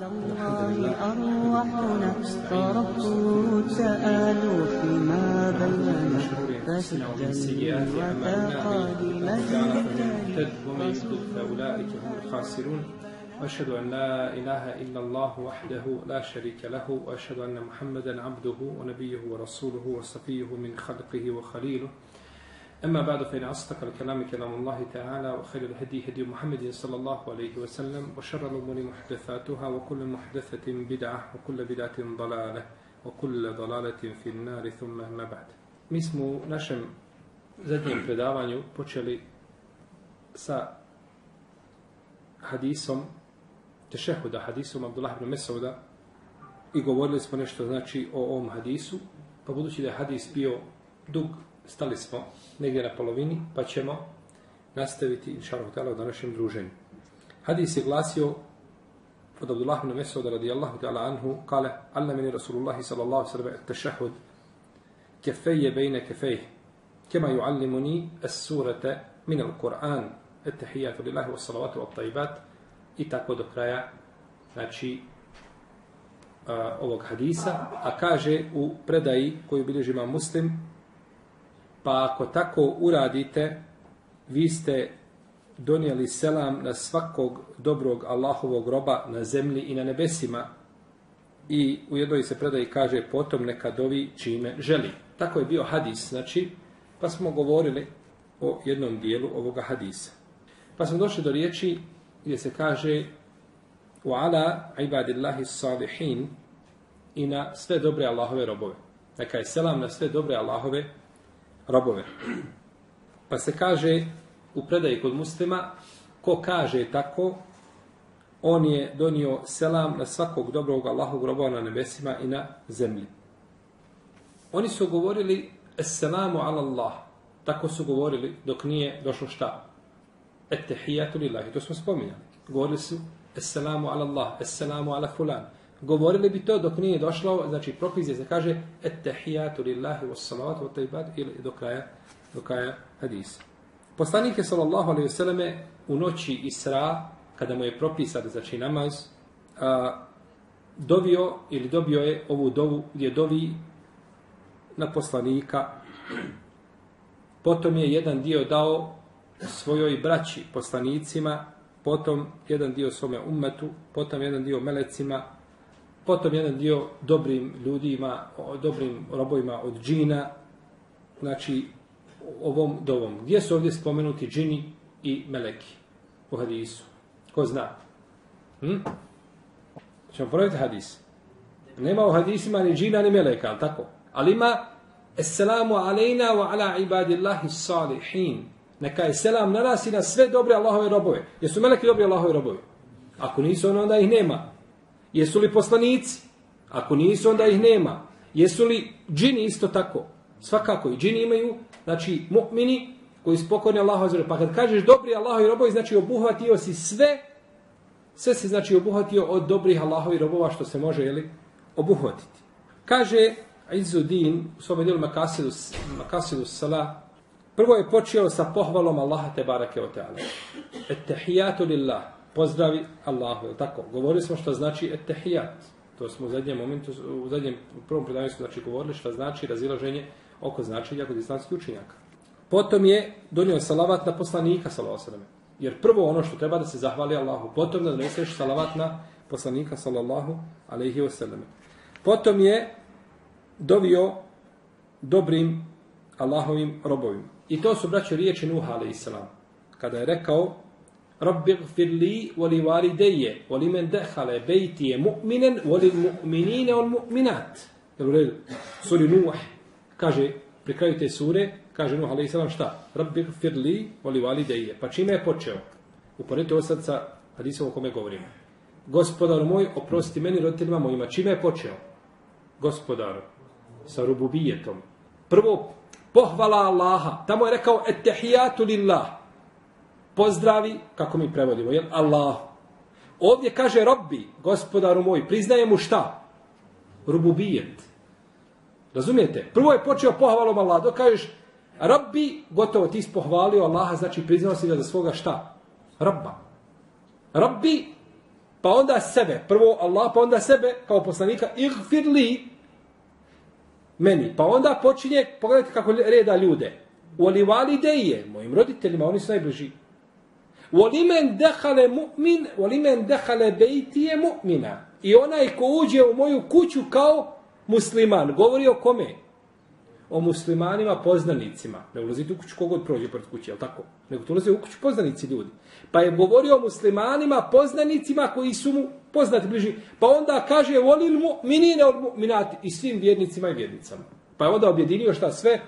على الله أرواحنا تركوا التآلف فيما بيننا ومن يضلل فأولئك هم الخاسرون وأشهد أن لا إله إلا الله وحده لا شريك له وأشهد أن محمدا عبده ونبيه ورسوله وصفيه من خلقه وخليله أما بعد فإن أصدق الكلام كلام الله تعالى وخير الهدي هدي محمد صلى الله عليه وسلم وشر الأمور محدثاتها وكل محدثة بدعة وكل بدعة ضلالة وكل ضلالة في النار ثم ما بعد. مسم نشم زدنا في دعوانيو بوشلي سا حديثم تشهد حديثم عبد الله بن مسعود إيقوا ورلس بنشتو ناتشي أو أم حديثو فبدوشي ده حديث بيو دوك stali smo negdje na polovini, pa ćemo nastaviti, inša Allah, u današnjem druženju. Hadis je glasio od Abdullah ibn Mesuda radijallahu ta'ala anhu, kale, alna meni Rasulullah sallallahu sallam, tešahud, kefeje bejne kefeje, kema ju allimuni es surete min al Kur'an, et tehijatu lillahi wassalavatu wa tajbat, i tako do kraja, znači, ovog hadisa, a kaže u predaji koju bilježima muslim, pa ako tako uradite vi ste donijeli selam na svakog dobrog Allahovog roba na zemlji i na nebesima i u jednoj se predaji kaže potom neka dovi čime želi. Tako je bio hadis, znači, pa smo govorili o jednom dijelu ovoga hadisa. Pa smo došli do riječi gdje se kaže u ala ibadillahi salihin i na sve dobre Allahove robove. Neka je selam na sve dobre Allahove robove. Pa se kaže u predaji kod muslima, ko kaže tako, on je donio selam na svakog dobrog Allahog robova na nebesima i na zemlji. Oni su govorili Esselamu ala Allah. Tako su govorili dok nije došlo šta? Ettehijatu lillahi. To smo spominjali. Govorili su Esselamu ala Allah. Esselamu ala fulan. Govorili bi to dok nije došlo, znači propis se kaže Ettehijatu lillahi wa salatu wa taibad ili do kraja, do kraja hadisa. Poslanik je sallallahu alaihi vseleme u noći Isra, kada mu je propisan znači namaz, a, dovio ili dobio je ovu dovu gdje dovi na poslanika. Potom je jedan dio dao svojoj braći poslanicima, potom jedan dio svome umetu, potom jedan dio melecima, potom jedan dio dobrim ljudima, dobrim robojima od džina, znači ovom dovom. Gdje su ovdje spomenuti džini i meleki u hadisu? Ko zna? Hm? Čemo provjeti hadis. Nema u hadisima ni džina ni meleka, ali tako? Ali ima Esselamu alejna wa ala ibadillahi salihin. Neka je selam na nas i na sve dobre Allahove robove. Jesu meleki dobri Allahove robove? Ako nisu, onda ih nema. Jesu li poslanici? Ako nisu, onda ih nema. Jesu li džini isto tako? Svakako i džini imaju, znači mu'mini koji su pokorni Allahu azza Pa kad kažeš dobri Allahovi robovi, znači obuhvatio si sve, sve se znači obuhvatio od dobrih Allahovi robova što se može jeli, obuhvatiti. Kaže Izudin u svome dijelu Makasidu, Makasidu Sala, prvo je počeo sa pohvalom Allaha te barake o teala. Ettehijatu lillah, pozdravi Allahu, je tako? Govorili smo što znači etehijat. To smo u zadnjem momentu, u zadnjem u prvom predavanju smo znači govorili što znači razilaženje oko značenja kod islamskih učenjaka. Potom je donio salavat na poslanika, sallallahu Jer prvo ono što treba da se zahvali Allahu, potom da doneseš salavat na poslanika, sallallahu alaihi wasallam. Potom je dovio dobrim Allahovim robovima. I to su, braće, riječi Nuh, alaihi Kada je rekao, Rabbi gfir li voli valideje, voli men dehale bejtije mu'minen, voli mu'minine on mu'minat. Jel u redu? Suri Nuh, kaže, pri kraju te sure, kaže Nuh, a.s. šta? Rabbi gfir li voli valideje. Pa čime je počeo? Uporedite ovo sad sa hadisom o kome govorimo. Gospodar moj, oprosti meni roditeljima mojima. Čime je počeo? Gospodaru, sa rububijetom. Prvo, pohvala Allaha. Tamo je rekao, etehijatu lillah. Pozdravi, kako mi prevodimo, jel? Allah. Ovdje kaže robbi, gospodaru moj, priznaje mu šta? Rububijet. Razumijete? Prvo je počeo pohvalom Allah. Dok kažeš, robbi, gotovo ti pohvalio Allaha, znači priznao si ga za svoga šta? Rabba. Rabbi, pa onda sebe, prvo Allah, pa onda sebe kao poslanika, igfir li meni. Pa onda počinje, pogledajte kako reda ljude. U ali valideje, mojim roditeljima, oni su najbliži. Volimen men dehale mu'min, volimen men dehale bejtije mu'mina. I onaj ko uđe u moju kuću kao musliman, govori o kome? O muslimanima poznanicima. Ne ulazite u kuću kogod prođe pred kuće, je tako? Nego to ulaze u kuću poznanici ljudi. Pa je govorio o muslimanima poznanicima koji su mu poznati bliži. Pa onda kaže volil mu'minine od mu'minati i svim vjernicima i vjernicama. Pa je onda objedinio šta sve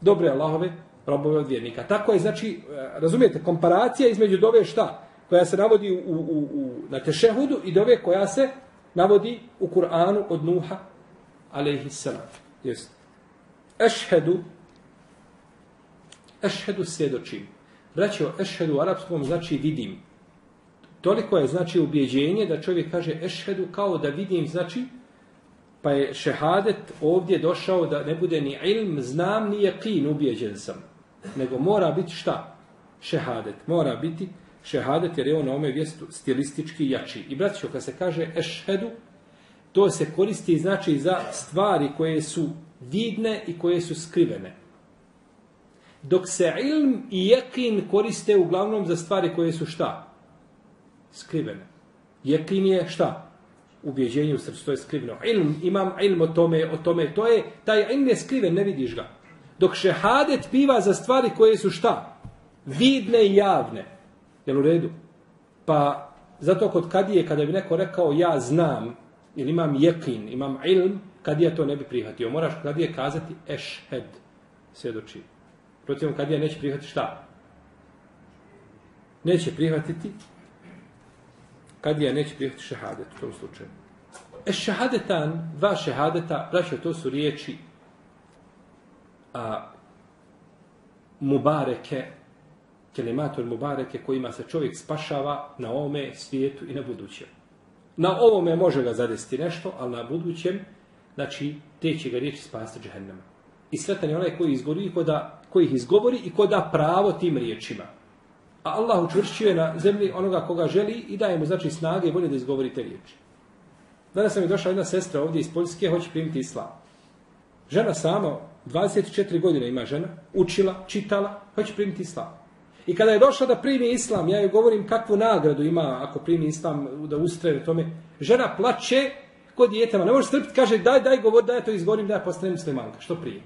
dobre Allahove robove od vjernika. Tako je, znači, e, razumijete, komparacija između dove šta? Koja se navodi u, u, u, na tešehudu i dove koja se navodi u Kur'anu od Nuha, alaihissalam. Jest. Ešhedu, ešhedu svjedočim. Braćo, ešhedu u arapskom znači vidim. Toliko je znači ubjeđenje da čovjek kaže ešhedu kao da vidim, znači pa je šehadet ovdje došao da ne bude ni ilm, znam, ni jeqin, ubjeđen sam. Nego mora biti šta? Šehadet. Mora biti šehadet jer je on na ome vjestu stilistički jači. I braćo, kad se kaže ešhedu, to se koristi znači za stvari koje su vidne i koje su skrivene. Dok se ilm i jekin koriste uglavnom za stvari koje su šta? Skrivene. Jekin je šta? Ubjeđenje u srcu, to je skriveno. Ilm, imam ilm o tome, o tome, to je, taj ilm je skriven, ne vidiš ga. Dok šehadet piva za stvari koje su šta? Vidne i javne. Jel u redu? Pa, zato kod kadije, kada bi neko rekao ja znam, ili imam jekin, imam ilm, kadija to ne bi prihvatio. Moraš kadije kazati ešhed, svjedoči. Protiv kadija neće prihvatiti šta? Neće prihvatiti kadija neće prihvatiti šehadet u tom slučaju. Eš šehadetan, dva šehadeta, braćo, to su riječi a, mubareke, kelimator mubareke kojima se čovjek spašava na ovome svijetu i na budućem. Na ovome može ga zadesiti nešto, ali na budućem, znači, te će ga riječi spasti džehennema. I sretan je onaj koji, izgovori, ko da, koji ih izgovori i ko da pravo tim riječima. A Allah učvršćuje na zemlji onoga koga želi i daje mu znači snage i volje da izgovori te riječi. Danas sam mi došla jedna sestra ovdje iz Poljske, hoće primiti islam. Žena sama, 24 godine ima žena, učila, čitala, hoće primiti islam. I kada je došla da primi islam, ja joj govorim kakvu nagradu ima ako primi islam, da ustraje u tome. Žena plače kod djetema, ne može strpiti, kaže daj, daj, govor, daj, to izgovorim, da ja postanem muslimanka. Što prije?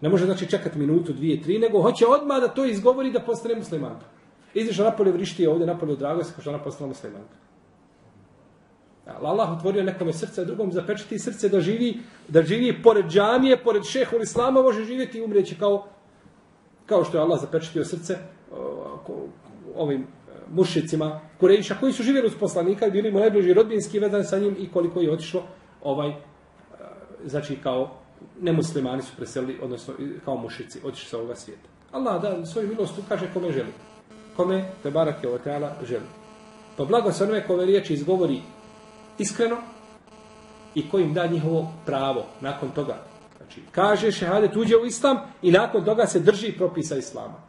Ne može znači čekati minutu, dvije, tri, nego hoće odmah da to izgovori da postane muslimanka. Izišao napolje vrišti ovdje, napolje u dragosti, kao što ona postala muslimanka. Allah otvorio nekome srce, a drugom zapečati srce da živi, da živi pored džamije, pored šehu islama, može živjeti i umrijeći kao, kao što je Allah zapečatio srce ovim e, mušicima Kurejša koji su živjeli uz poslanika i bili mu najbliži rodbinski vedan sa njim i koliko je otišlo ovaj, e, znači kao nemuslimani su preselili, odnosno kao mušici, otišli sa ovoga svijeta. Allah da svoju milost ukaže kome želi. Kome te barake je tela želi. Pa blago se onome kome riječi izgovori iskreno i kojim da njihovo pravo nakon toga. Znači, kaže šehadet uđe u islam i nakon toga se drži propisa islama.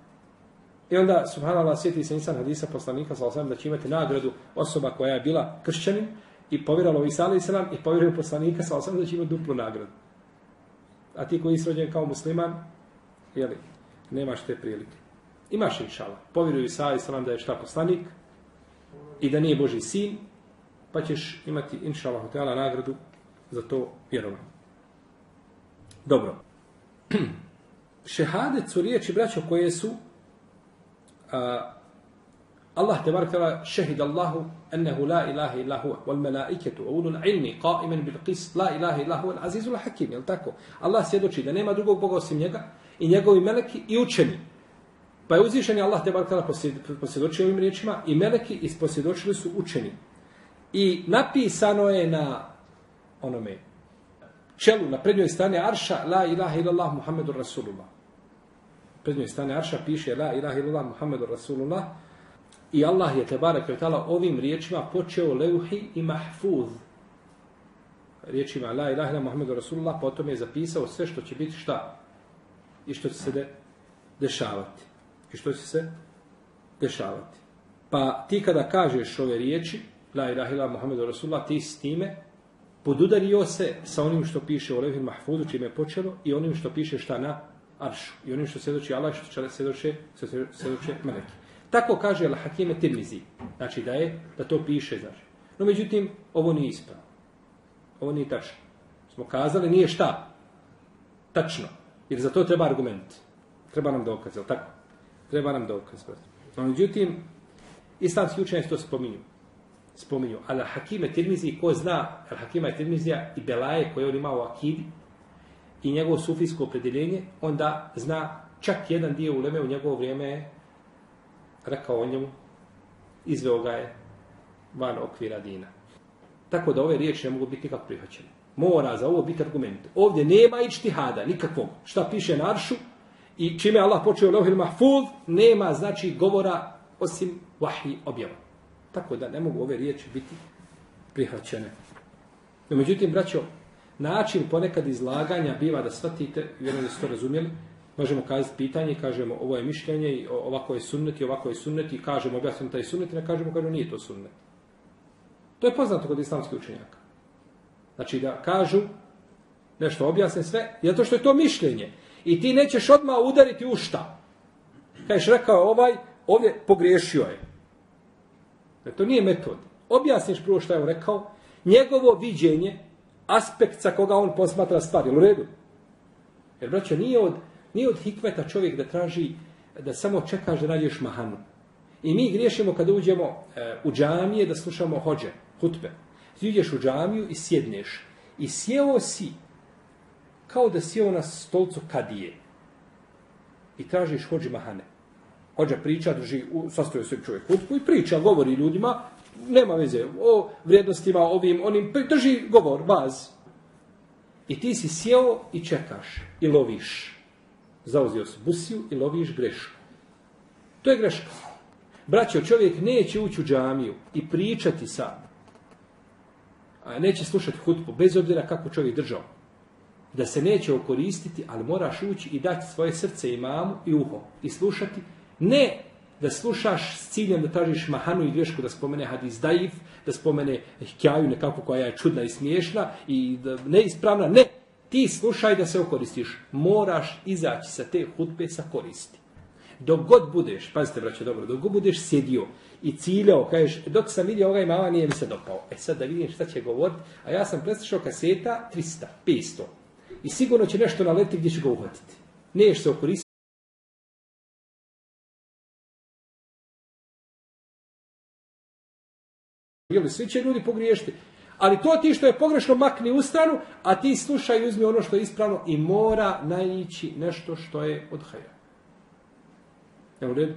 I onda, subhanallah, sjeti se insan hadisa poslanika, sa osam, da će imati nagradu osoba koja je bila kršćanin i povjerala u Isa alaih selam, i povjerio poslanika, sa osam, da će imati duplu nagradu. A ti koji isrođen kao musliman, jeli, nemaš te prilike. Imaš inšala. Povjeruju Isa alaih selam, da je šta poslanik i da nije Boži sin, pa ćeš imati inša Allah, nagradu za to vjerovanje. Dobro. Šehadet su riječi, braćo, koje su Allah te barakala šehid Allahu ennehu la ilaha illa huwa wal malaiketu wa ulul ilmi qa'iman bil qis la ilaha illa huwa al azizul hakim jel tako Allah svjedoči da nema drugog boga osim njega i njegovi meleki i učeni pa je uzvišen Allah te barakala posvjedočio ovim riječima i meleki isposvjedočili su učeni i napisano je na onome čelu na prednjoj strani arša la ilaha illallah muhammedur rasulullah. Prednjoj strane Arša piše La ilaha illallah Muhammedu Rasulullah. I Allah je tebara kvetala ovim riječima počeo leuhi i mahfuz. Riječima La ilaha illallah Muhammedu Rasulullah potom je zapisao sve što će biti šta? I što će se de, dešavati. I što će se dešavati. Pa ti kada kažeš ove riječi la ilaha ila Muhammedu Rasulullah, ti s time podudario se sa onim što piše u Levhin Mahfudu, čime je počelo, i onim što piše šta na Aršu. I onim što svjedoči Allah, što svjedoče, svjedoče Meleki. Tako kaže Al-Hakime Tirmizi. Znači da je, da to piše, znači. No međutim, ovo nije ispravno. Ovo nije tačno. Smo kazali, nije šta? Tačno. Jer za to treba argument. Treba nam dokaz, je tako? Treba nam dokaz. brate. No međutim, islamski učenje to spominju. Spominju. Al-Hakime Tirmizi, ko zna Al-Hakima Tirmizija i Belaje koje on ima u Akidi i njegovo sufijsko opredeljenje, onda zna čak jedan dio uleme u njegovo vrijeme je rekao o njemu, izveo ga je van okvira dina. Tako da ove riječi ne mogu biti nikako prihvaćene. Mora za ovo biti argument. Ovdje nema ičtihada, nikakvog. Šta piše na aršu i čime Allah počeo lehil mahfuz, nema znači govora osim vahji objava. Tako da ne mogu ove riječi biti prihvaćene. No, međutim, braćo, način ponekad izlaganja biva da shvatite, vjerujem da ste to razumjeli, možemo kazati pitanje, kažemo ovo je mišljenje, i ovako je sunnet i ovako je sunnet i kažemo objasnim taj sunnet i ne kažemo kažemo nije to sunnet. To je poznato kod islamskih učenjaka. Znači da kažu nešto objasne sve, zato što je to mišljenje. I ti nećeš odmah udariti u šta. Kažeš rekao ovaj, ovdje pogriješio je. Jer to nije metod. Objasniš prvo šta je on rekao, njegovo viđenje, aspekt sa koga on posmatra stvari. U redu? Jer, braćo, nije od Nije od hikmeta čovjek da traži da samo čekaš da nađeš mahanu. I mi griješimo kada uđemo e, u džamije da slušamo hođe, hutbe. Ti uđeš u džamiju i sjedneš. I sjeo si kao da sjeo na stolcu kadije. I tražiš hođe mahane. Hođa priča, drži, sastoje se čovjek hutbu i priča, govori ljudima, nema veze o vrijednostima, ovim, onim, drži govor, baz. I ti si sjeo i čekaš i loviš zauzio si busiju i loviš grešku. To je greška. Braćo, čovjek neće ući u džamiju i pričati sa, a neće slušati hutbu, bez obzira kako čovjek držao, da se neće okoristiti, ali moraš ući i dati svoje srce imamu i uho i slušati, ne da slušaš s ciljem da tražiš mahanu i grešku, da spomene hadis daif, da spomene hkjaju nekako koja je čudna i smiješna i da neispravna, ne, ti slušaj da se okoristiš, moraš izaći sa te hutbe sa koristi. Dok god budeš, pazite braće dobro, dok god budeš sjedio i ciljao, kažeš, dok sam vidio ovaj mama nije mi se dopao. E sad da vidim šta će govoriti, a ja sam preslušao kaseta 300, 500. I sigurno će nešto naleti gdje će ga uhvatiti. Niješ se okoristiti. Jeli, svi će ljudi pogriješiti. Ali to ti što je pogrešno makni u stranu, a ti slušaj i uzmi ono što je ispravno i mora najići nešto što je od hajra. Evo red.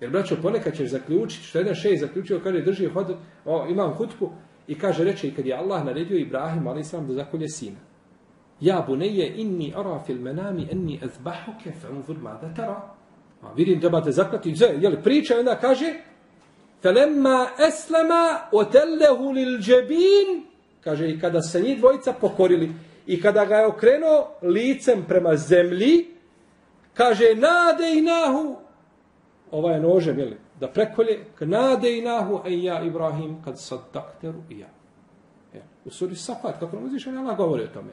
Jer braćo, ponekad ćeš zaključiti, što jedan šej zaključio, kaže, drži hod, o, imam hutbu, i kaže, reče, i kad je Allah naredio Ibrahim, ali sam da zakolje sina. Ja buneje inni ara fil menami enni azbahuke fa unzur mada tara. A vidim, trebate zaklati, jeli, priča, onda kaže, Felemma eslema otellehu lil džebin, kaže, i kada se njih dvojica pokorili, i kada ga je okrenuo licem prema zemlji, kaže, nade i nahu, ova je nožem, jeli, da prekolje, nade i nahu, ej ja Ibrahim, kad sad takteru i ja. ja. U suri Safat, kako nam uzviš, Allah govori o tome.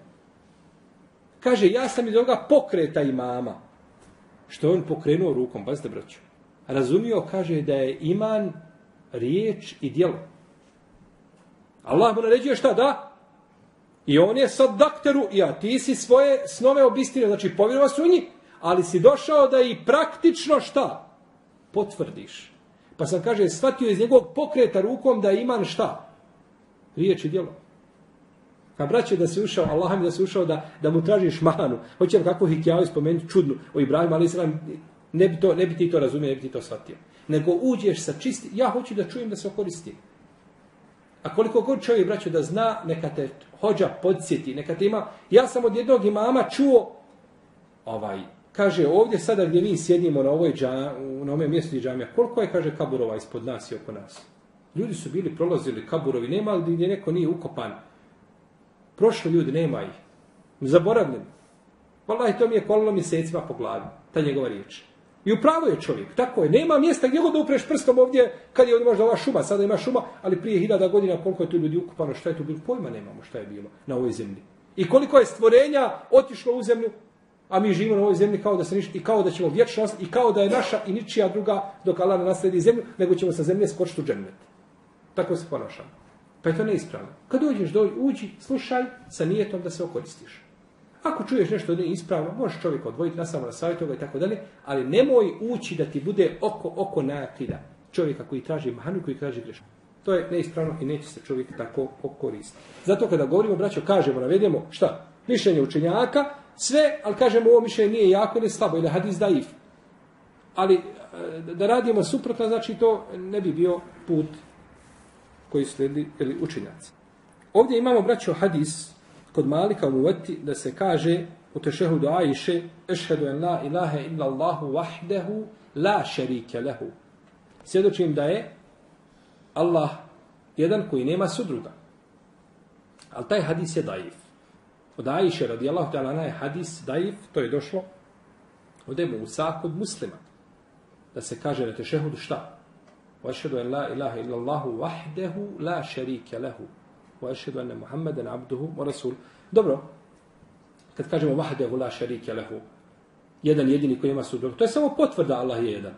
Kaže, ja sam iz ovoga pokreta imama. Što je on pokrenuo rukom, bazite braću. Razumio, kaže, da je iman riječ i djelo. Allah mu naređuje šta da? I on je sad dakteru, ja ti si svoje snove obistinio, znači povjerova su njih, ali si došao da i praktično šta? Potvrdiš. Pa sam kaže, shvatio iz njegovog pokreta rukom da iman šta? Riječ i djelo. Ka braće da se ušao, Allah mi da se ušao da, da mu tražiš manu. Hoćem kakvu hikjaju spomenuti čudnu o Ibrahimu, ali ne bi, to, ne bi ti to razumio, ne bi ti to shvatio nego uđeš sa čisti, ja hoću da čujem da se okoristim. A koliko god čovjek, braću, da zna, neka te hođa podsjeti, neka te ima, ja sam od jednog imama čuo, ovaj, kaže, ovdje sada gdje mi sjedimo na ovoj džam, na ovome mjestu džamija, koliko je, kaže, kaburova ispod nas i oko nas? Ljudi su bili, prolazili kaburovi, nema li gdje neko nije ukopan? Prošli ljudi, nema ih. Zaboravljeni. Wallahi, to mi je kolilo mjesecima po glavi, ta njegova riječ. I upravo je čovjek, tako je. Nema mjesta gdje god da upreš prstom ovdje, kad je ovdje možda ova šuma, sada ima šuma, ali prije hiljada godina koliko je tu ljudi ukupano, šta je tu bilo, pojma nemamo šta je bilo na ovoj zemlji. I koliko je stvorenja otišlo u zemlju, a mi živimo na ovoj zemlji kao da se ništa, i kao da ćemo vječnost, i kao da je naša i ničija druga dok Allah ne nasledi zemlju, nego ćemo sa zemlje skočiti u džennet. Tako se ponašamo. Pa je to neispravno. Kad dođeš, dođi, uđi, slušaj sa nijetom da se okoristiš. Ako čuješ nešto da nije ispravno, možeš čovjek odvojiti na samo na savjetu i tako dalje, ali nemoj ući da ti bude oko oko nakida čovjeka koji traži mahanu, koji traži grešku. To je neispravno i neće se čovjek tako okoristiti. Zato kada govorimo, braćo, kažemo, navedemo, šta? Mišljenje učenjaka, sve, ali kažemo ovo mišljenje nije jako ili slabo, ili hadis daif. Ali e, da radimo suprotno, znači to ne bi bio put koji slijedi ili učenjaci. Ovdje imamo, braćo, hadis kod Malika u Muvati da se kaže u tešehu do Ajše Ešhedu en la ilaha illa Allahu vahdehu la šerike lehu. Sjedočim da je Allah jedan koji nema sudruga. Ali taj hadis je daif. Od Ajše radijallahu ta'ala na je hadis daif, to je došlo od Ebu Musa kod muslima. Da se kaže na tešehu do šta? Ešhedu en la ilaha illa Allahu vahdehu la šerike lehu وأشهد أن محمدا عبده ورسول dobro kad kažemo wahdahu la sharika lahu jedan jedini koji ima sudruga to je samo potvrda Allah je jedan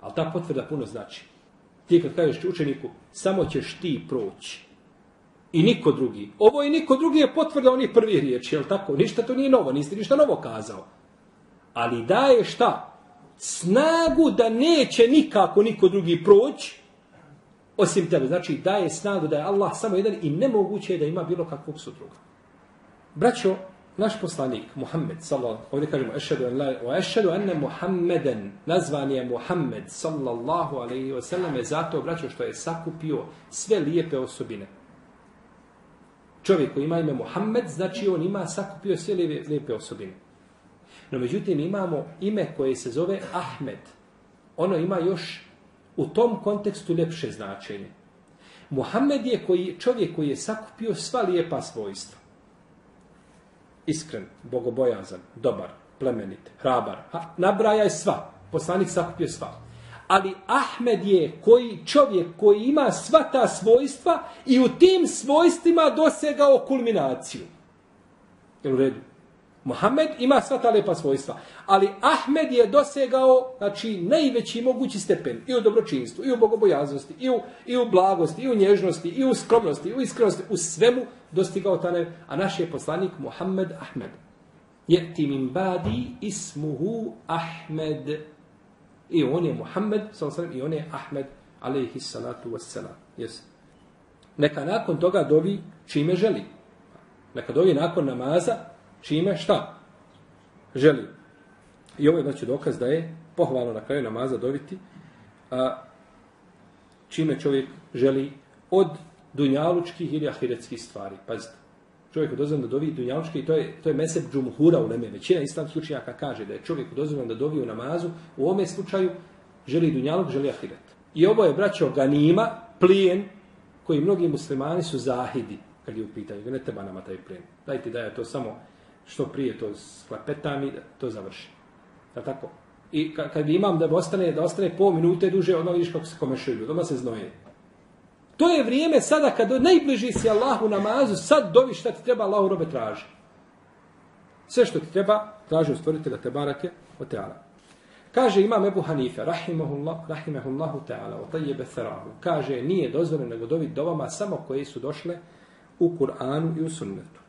al ta potvrda puno znači ti kad kažeš učeniku samo ćeš ti proći i niko drugi ovo i niko drugi je potvrda oni prvi riječi je tako ništa to nije novo nisi ništa novo kazao ali daje šta snagu da neće nikako niko drugi proći osim tebe. Znači daje snagu da je Allah samo jedan i nemoguće je da ima bilo kakvog sudruga. Braćo, naš poslanik Muhammed sallallahu ovdje kažemo ešhedu an la wa ešhedu anna Muhammeden nazvan je Muhammed sallallahu alejhi ve selleme zato braćo što je sakupio sve lijepe osobine. Čovjek koji ima ime Muhammed znači on ima sakupio sve lijepe, lijepe osobine. No međutim imamo ime koje se zove Ahmed. Ono ima još u tom kontekstu ljepše značenje. Muhammed je koji, čovjek koji je sakupio sva lijepa svojstva. Iskren, bogobojazan, dobar, plemenit, hrabar. Ha, nabraja je sva. Poslanik sakupio sva. Ali Ahmed je koji čovjek koji ima sva ta svojstva i u tim svojstvima dosegao kulminaciju. Jel u redu? Mohamed ima sva ta lepa svojstva, ali Ahmed je dosegao znači, najveći mogući stepen i u dobročinstvu, i u bogobojaznosti, i u, i u blagosti, i u nježnosti, i u skromnosti, i u iskrenosti, u svemu dostigao ta ne, a naš je poslanik Mohamed Ahmed. Je ti min badi ismuhu Ahmed. I on je Mohamed, i on je Ahmed, alaihi salatu wassalam. Yes. Neka nakon toga dovi čime želi. Neka dovi nakon namaza, čime šta želi. I ovo je znači dokaz da je pohvalno na kraju namaza dobiti a, čime čovjek želi od dunjalučkih ili ahiretskih stvari. Pazite, čovjek je da dovi dunjalučke i to je, to je meseb džumhura u Leme. Većina islamskih učenjaka kaže da je čovjek dozvan da dovi u namazu, u ovome slučaju želi dunjaluk, želi ahiret. I ovo je, braćo, ganima, plijen, koji mnogi muslimani su zahidi, kad je u pitanju. Ne treba nama taj plijen. Dajte da je to samo što prije to sklepetam i to završi. Da tako? I kad imam da ostane, da ostane pol minute duže, onda vidiš kako se komešuju ljudi, se znoje. To je vrijeme sada kad najbliži si Allahu namazu, sad dovi šta ti treba Allahu robe traži. Sve što ti treba, traži u stvoritelja te barake o teala. Kaže imam Ebu Hanife, rahimahullah, rahimahullahu ta'ala, o tajjebe therahu. Kaže, nije dozvoljeno nego dovi dovama samo koje su došle u Kur'anu i u sunnetu.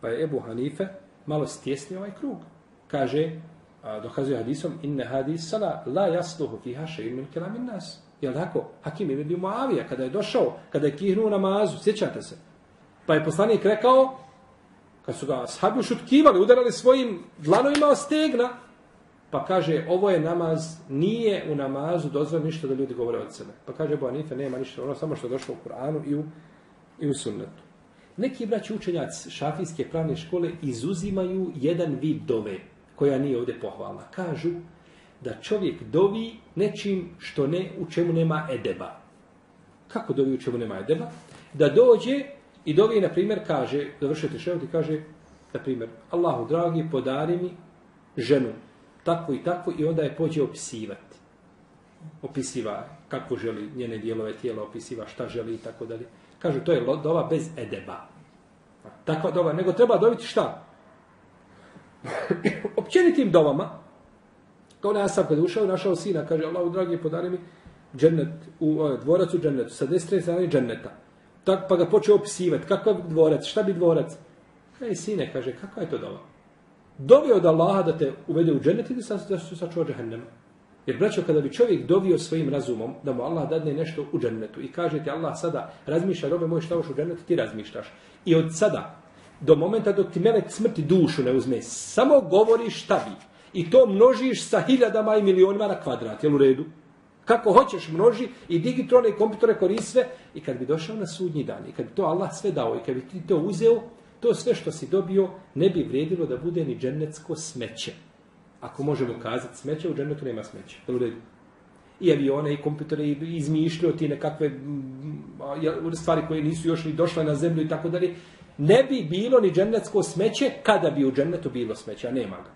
Pa je Ebu Hanife, malo stjesni ovaj krug. Kaže, a, dokazuje hadisom, inne hadis sala la jasluhu fiha še'in min kelamin nas. Jel tako? Hakim ibn Muavija, kada je došao, kada je kihnuo namazu, sjećate se. Pa je poslanik rekao, kad su ga sahabi ušutkivali, udarali svojim dlanovima o stegna, pa kaže, ovo je namaz, nije u namazu dozvoljeno ništa da ljudi govore od sebe. Pa kaže, Bo Anife, nema ništa, ono samo što je došlo u Kur'anu i u, i u sunnetu. Neki braći učenjaci šafijske pravne škole izuzimaju jedan vid dove, koja nije ovdje pohvalna. Kažu da čovjek dovi nečim što ne, u čemu nema edeba. Kako dovi u čemu nema edeba? Da dođe i dovi, na primjer, kaže, završite šeot i kaže, na primjer, Allahu dragi, podari mi ženu takvu i takvu, i onda je pođe opisivati. Opisiva kako želi njene dijelove tijela, opisiva šta želi i tako dalje. Kažu, to je dova bez edeba. Takva dova, nego treba dobiti šta? Općenitim dovama, kao na Asaf kada je ušao, našao sina, kaže, Allahu dragi, podari mi džennet, u, o, dvorac u džennetu, sa desne strane dženneta. Tak, pa ga počeo opisivati, kakav dvorac, šta bi dvorac? Ej, sine, kaže, kakva je to dova? Dovi od Allaha da te uvede u džennet ili da se sačuva džahennema? Jer, braćo, kada bi čovjek dovio svojim razumom da mu Allah dadne nešto u džennetu i kaže ti Allah sada razmišlja, robe moj šta hoš u džennetu, ti razmišljaš. I od sada, do momenta dok ti melek smrti dušu ne uzme, samo govoriš šta bi. I to množiš sa hiljadama i milionima na kvadrat, jel u redu? Kako hoćeš množi i digitrone i kompjutore koristi sve. I kad bi došao na sudnji dan i kad bi to Allah sve dao i kad bi ti to uzeo, to sve što si dobio ne bi vrijedilo da bude ni džennetsko smeće. Ako možemo kazati smeće, u džennetu nema smeće. Jel u redu? I avione, i kompjutere, i izmišljio ti nekakve mm, stvari koje nisu još ni došle na zemlju i tako dalje. Ne bi bilo ni džennetsko smeće kada bi u džennetu bilo smeće, a nema ga.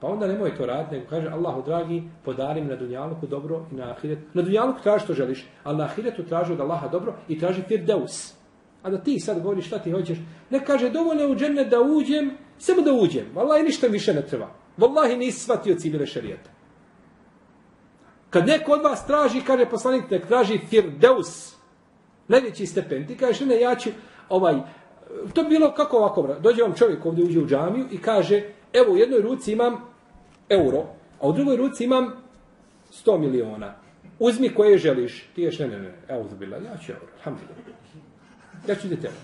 Pa onda nemoj to raditi, nego kaže Allahu dragi, podari mi na dunjaluku dobro i na ahiretu. Na dunjaluku traži što želiš, ali na ahiretu traži od Allaha dobro i traži firdeus. A da ti sad govoriš šta ti hoćeš, ne kaže dovoljno u džennet da uđem, samo da uđem. Wallahi ništa više ne treba. Wallahi nisi shvatio ciljeve šarijeta. Kad neko od vas traži, kaže poslanik, nek traži firdeus, najveći stepen. Ti kažeš, ne, ja ću, ovaj, to bilo kako ovako, dođe vam čovjek ovdje uđe u džamiju i kaže, evo u jednoj ruci imam euro, a u drugoj ruci imam 100 miliona. Uzmi koje želiš. Ti ješ, ne, ne, ne, evo zbila, ja ću euro, alhamdulillah. Ja ću idete euro.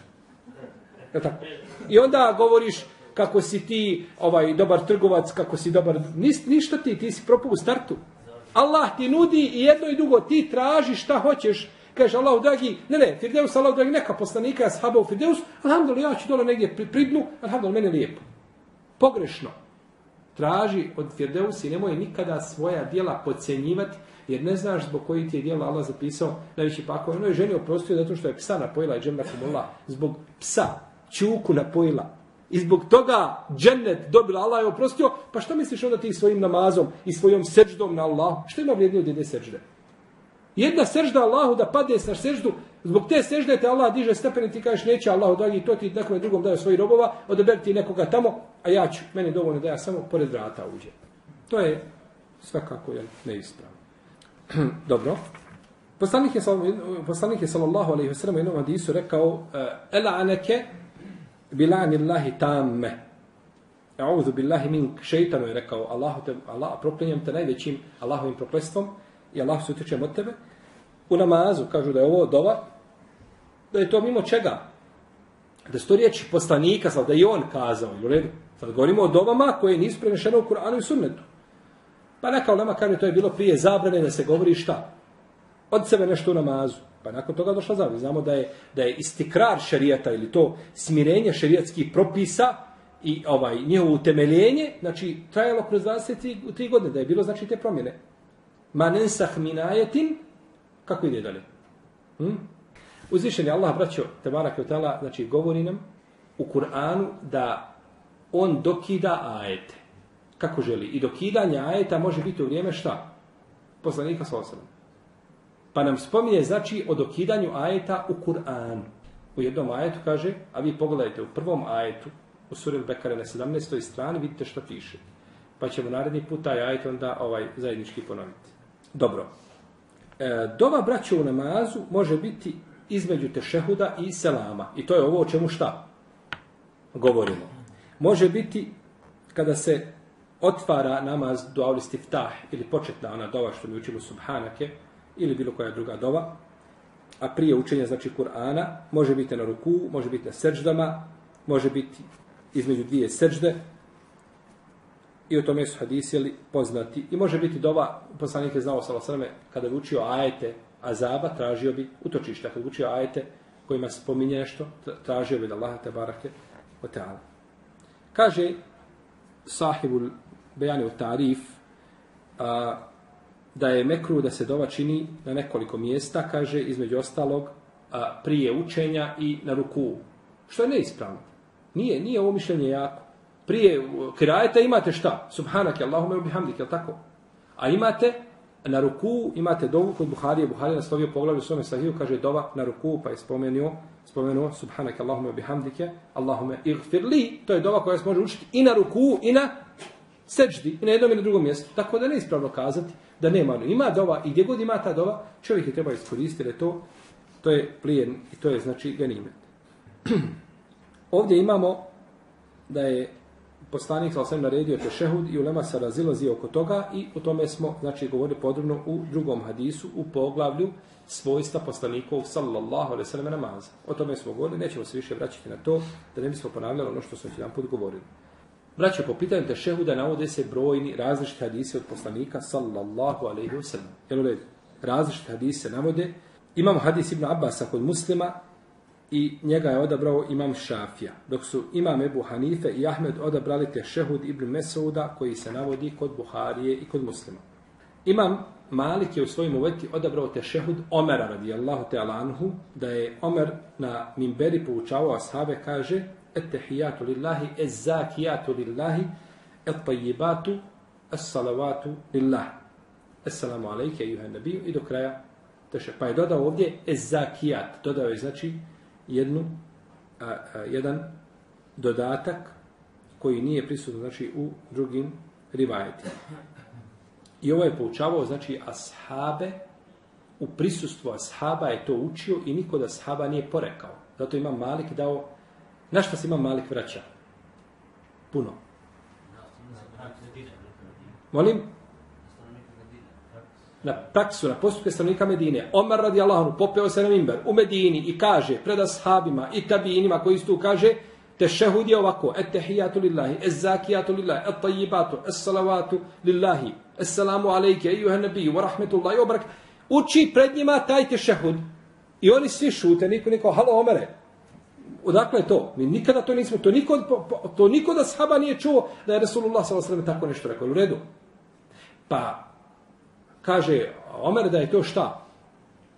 Ja tako? I onda govoriš kako si ti ovaj dobar trgovac, kako si dobar... Nis, ništa ti, ti si propao u startu. Allah ti nudi i jedno i drugo, ti traži šta hoćeš. Kaže Allah dragi, ne ne, Firdeus Allah dragi, neka poslanika, ja sahaba u Firdeus, alhamdulillah, ja ću dole negdje pri, pridnu, alhamdulillah, meni lijepo. Pogrešno. Traži od Firdeusa i nemoj nikada svoja dijela podcjenjivati, jer ne znaš zbog koji ti je dijela Allah zapisao najveći pakao. Ono je ženi oprostio zato što je psa napojila i džemna kumula, Zbog psa, čuku napojila. I zbog toga džennet dobila Allah je oprostio, pa što misliš onda ti svojim namazom i svojom seđdom na Allah? Što ima vrijednije od jedne seđde? Jedna sežda Allahu da padne sa seždu, zbog te sežde te Allah diže stepen i ti kažeš neće Allahu dragi, to ti nekome drugom daje svoji robova, odaberi ti nekoga tamo, a ja ću, meni dovoljno da ja samo pored vrata uđem. To je svakako je neispravno. Dobro. Poslanik je, poslanik je sallallahu alaihi wasallam u jednom hadisu rekao e, Ela aneke bilani Allahi tamme. A'udhu billahi min šeitanu je rekao Allahu te, Allah, proklinjem te najvećim Allahovim proklestvom i Allah se utječem od tebe. U namazu kažu da je ovo dova, da je to mimo čega? Da su to riječi poslanika, sad da je on kazao, u redu. Sad govorimo o dovama koje nisu prenešene u Kur'anu i sunnetu. Pa neka ulema kaže to je bilo prije zabrane da se govori šta? Od sebe nešto u namazu. Pa nakon toga došla zabrana. Znamo da je, da je istikrar šerijata ili to smirenje šerijatskih propisa i ovaj njihovo utemeljenje, znači trajalo kroz 23 godine, da je bilo znači te promjene. Ma nensah minajetin, kako ide dalje? Hm? Uzvišen je Allah, braćo, Tebara Kvetala, znači govori nam u Kur'anu da on dokida ajete. Kako želi. I dokidanje ajeta može biti u vrijeme šta? Poslanika sa osam. Pa nam spominje znači o dokidanju ajeta u Kur'anu. U jednom ajetu kaže, a vi pogledajte u prvom ajetu, u suri Bekare na 17. strani, vidite šta piše. Pa ćemo naredni put taj ajet onda ovaj zajednički ponoviti. Dobro. E, dova braća u namazu može biti između tešehuda i selama. I to je ovo o čemu šta govorimo. Može biti kada se otvara namaz do ul ili početna ona dova što mi učimo subhanake ili bilo koja druga dova, a prije učenja znači Kur'ana, može biti na ruku, može biti na seđdama, može biti između dvije seđde, i o tome su hadisili poznati. I može biti dova, poslanik je znao sala kada bi učio ajete azaba, tražio bi utočišta. Kada bi učio ajete kojima se pominje nešto, tražio bi da Allah te barake o teala. Kaže sahibul bejani o tarif a, da je mekru da se dova čini na nekoliko mjesta, kaže između ostalog a, prije učenja i na ruku. Što je neispravno. Nije, nije ovo mišljenje jako. prije kirajeta imate šta? Subhanak Allahume bihamdik, je tako? A imate na ruku, imate dovu kod Buharije, Buharije naslovio poglavlju svome sahiju, kaže dova na ruku, pa je spomenuo, spomenuo Subhanak Allahume bihamdike, Allahume igfir li, to je dova koja se može učiti i na ruku, i na seđdi, i na jednom i na drugom mjestu. Tako da ne ispravno kazati da nema. Ono. Ima dova i gdje god ima ta dova, čovjek je treba iskoristiti, to, to je plijen i to je znači ganimet. Ovdje imamo da je poslanik sa osam naredio tešehud i ulema se razilazi oko toga i o tome smo znači govorili podrobno u drugom hadisu u poglavlju svojstva poslanikov sallallahu alejhi ve sellem namaza. O tome smo govorili, nećemo se više vraćati na to da ne bismo ponavljali ono što smo jedan put govorili. Braćo, po pitanju tešehuda navode se brojni različiti hadisi od poslanika sallallahu alejhi ve sellem. Jel u redu? Različiti hadise navode. Imamo hadis Ibn Abbasa kod muslima i njega je odabrao imam Šafija, dok su imam Ebu Hanife i Ahmed odabrali te Šehud ibn Mesauda koji se navodi kod Buharije i kod muslima. Imam Malik je u svojim uveti odabrao te Šehud Omera radijallahu ta'ala anhu, da je Omer na Mimberi poučavao ashabe, kaže Ettehijatu lillahi, ezzakijatu lillahi, ettajibatu, as-salavatu lillahi. Assalamu alaike, juha nabiju, i do kraja teše. Pa je dodao ovdje ezzakijat, dodao je znači jednu, a, a, jedan dodatak koji nije prisutan znači, u drugim rivajetima. I ovo je poučavao, znači, ashabe, u prisustvu ashaba je to učio i niko da ashaba nije porekao. Zato ima Malik dao, na šta se ima Malik vraća? Puno. Molim? na praksu, na postupke stanovnika Medine. Omar radi Allahom popeo se na mimber u Medini i kaže pred ashabima i tabinima koji su tu kaže te šehud je ovako ettehijatu lillahi, ezzakijatu lillahi, ettajibatu,essalavatu lillahi, esselamu alejke, ejuha nebiju, wa rahmetullahi, obrak. Uči pred njima taj te šehud. I oni svi šute, niko, niko, halo Omere, Odakle je to? Mi nikada to nismo, to niko, to niko da sahaba nije čuo da je Resulullah s.a.v. tako nešto rekao. U redu. Pa, kaže Omer da je to šta?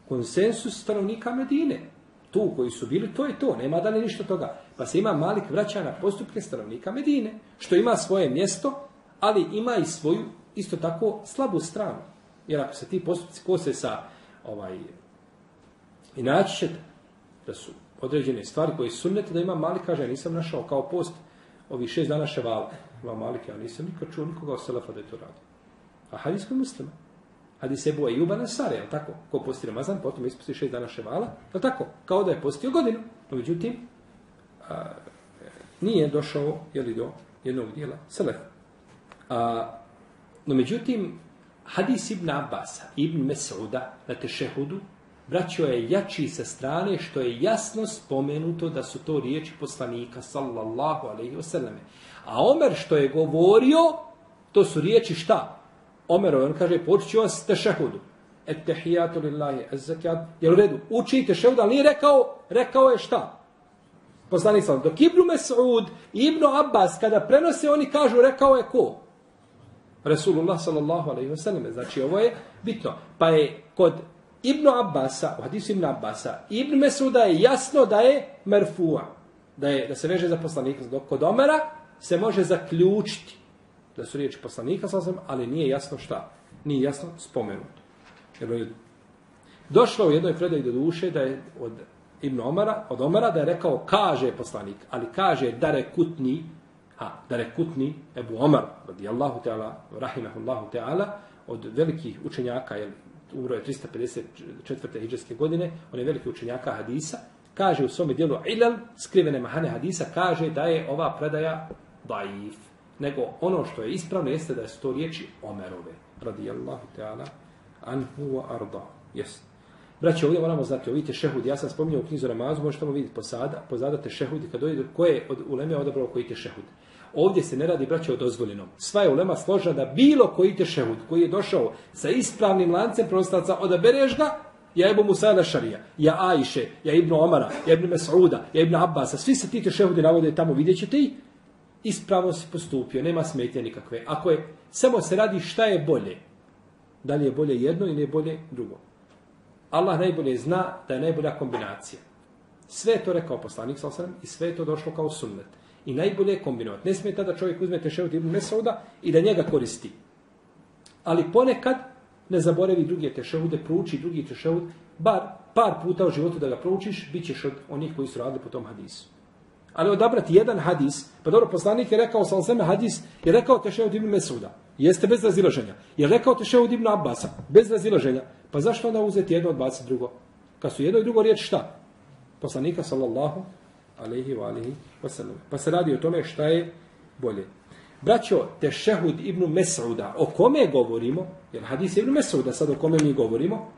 Konsensus stanovnika Medine. Tu koji su bili, to je to. Nema da ništa toga. Pa se ima Malik vraća na postupke stanovnika Medine. Što ima svoje mjesto, ali ima i svoju isto tako slabu stranu. Jer ako se ti postupci kose sa ovaj, i naći ćete da su određene stvari koje su sunnete, da ima Malik, kaže, ja nisam našao kao post ovih šest dana ševala. Ima Malik, ja nisam nikad čuo nikoga od Selefa da je to radi. A hadis kod muslima hadis Ebu Ejuba na Sare, je tako? Ko posti Ramazan, potom ispusti šest dana ševala, je tako? Kao da je postio godinu. No, međutim, a, nije došao, je li do jednog dijela Selefa. A, no, međutim, hadis Ibn Abbas, Ibn Mesuda na Tešehudu, braćo je jači sa strane što je jasno spomenuto da su to riječi poslanika sallallahu alaihi wasallam. A Omer što je govorio, to su riječi šta? Omer, on kaže, počet ću vas tešehudu. Et tehijatu lillahi, et zakijat. Jel u redu? Uči tešehudu, ali nije rekao, rekao je šta? Poslanik sam. Dok Ibnu Mes'ud i Ibnu Abbas, kada prenose, oni kažu, rekao je ko? Resulullah sallallahu alaihi wasallam. Znači, ovo je bitno. Pa je kod Ibn Abbasa, u hadisu Ibn Abbasa, Ibn Mes'uda je jasno da je merfu'a. Da, je, da se veže za poslanika. Dok kod Omera se može zaključiti da su riječi poslanika sasvim, ali nije jasno šta. Nije jasno spomenuto. Jer je došlo u jednoj predaji do duše da je od Ibn Omara, od Omara da je rekao kaže poslanik, ali kaže da rekutni, ha, da rekutni Ebu Omar, radijallahu ta'ala, rahimahullahu ta'ala, od velikih učenjaka, jel, umro je 354. hijđarske godine, on je veliki učenjaka hadisa, kaže u svome dijelu ilal, skrivene mahane hadisa, kaže da je ova predaja daif nego ono što je ispravno jeste da su to riječi Omerove, radijallahu ta'ala, anhu wa arda. Yes. Braće, ovdje moramo znati, ovdje šehud, ja sam spominjao u knjizu namazu, možete tamo vidjeti posada, pozada te kad dojde, ko je od uleme odabrao koji te šehud. Ovdje se ne radi, braće, o dozvoljenom. Sva je ulema složa da bilo koji tešehud koji je došao sa ispravnim lancem prostaca, odabereš ga, ja Ebu Musa da šarija, ja Ajše, ja Ibnu Omara, ja Ibnu Mes'uda, ja Ibnu Abbasa, svi se ti tešehudi navode tamo, vidjet ćete i ispravno si postupio, nema smetnje nikakve. Ako je, samo se radi šta je bolje. Da li je bolje jedno ili je bolje drugo. Allah najbolje zna da je najbolja kombinacija. Sve je to rekao poslanik sa i sve je to došlo kao sunnet. I najbolje je kombinovati. Ne smije tada čovjek uzme tešehud ibn Mesauda i da njega koristi. Ali ponekad ne zaboravi druge tešehude, prouči drugi tešehud, bar par puta u životu da ga proučiš, bit ćeš od onih koji su radili po tom hadisu. Ali odabrati jedan hadis, pa dobro, poslanik je rekao, sam sveme hadis, je rekao tešehud ibn Mesuda. Jeste bez razilaženja. Je rekao tešehud ibn Abbasa, bez razilaženja. Pa zašto onda uzeti jedno, odbaciti drugo? Kad su jedno i drugo riječ šta? Poslanika sallallahu alaihi wa alaihi wasallam. Pa se radi o tome šta je bolje. Braćo, tešehud ibn Mesuda, o kome govorimo, jer hadis ibn Mesuda, sad o kome mi govorimo,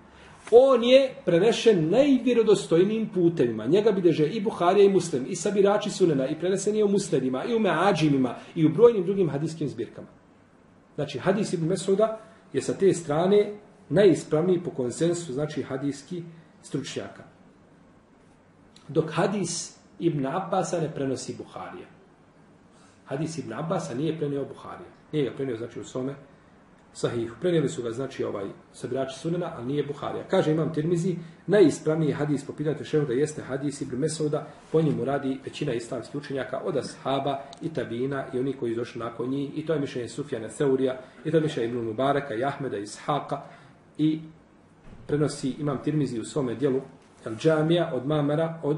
on je prenešen najvjerodostojnijim putevima. Njega bideže i Buharija i Muslim, i sabirači sunena, i prenesen je u Muslimima, i u Meađimima, i u brojnim drugim hadiskim zbirkama. Znači, hadis ibn Mesuda je sa te strane najispravniji po konsensu, znači hadijski stručnjaka. Dok hadis ibn Abbasa ne prenosi Buharija. Hadis ibn Abbasa nije prenio Buharija. Nije ga prenio, znači, u svome sahih. Prenijeli su ga, znači, ovaj sabirači sunena, ali nije Buharija. Kaže imam Tirmizi, najispravniji hadis po pitanju šehuda jeste hadis Ibn Mesouda, po njemu radi većina islamskih učenjaka od ashaba i tabina i oni koji izošli nakon njih. I to je mišljenje Sufjana Seurija, i to je mišljenje Ibn Mubaraka, i Ahmeda, i Ishaqa. I prenosi imam Tirmizi u svome dijelu El Džamija od Mamara, od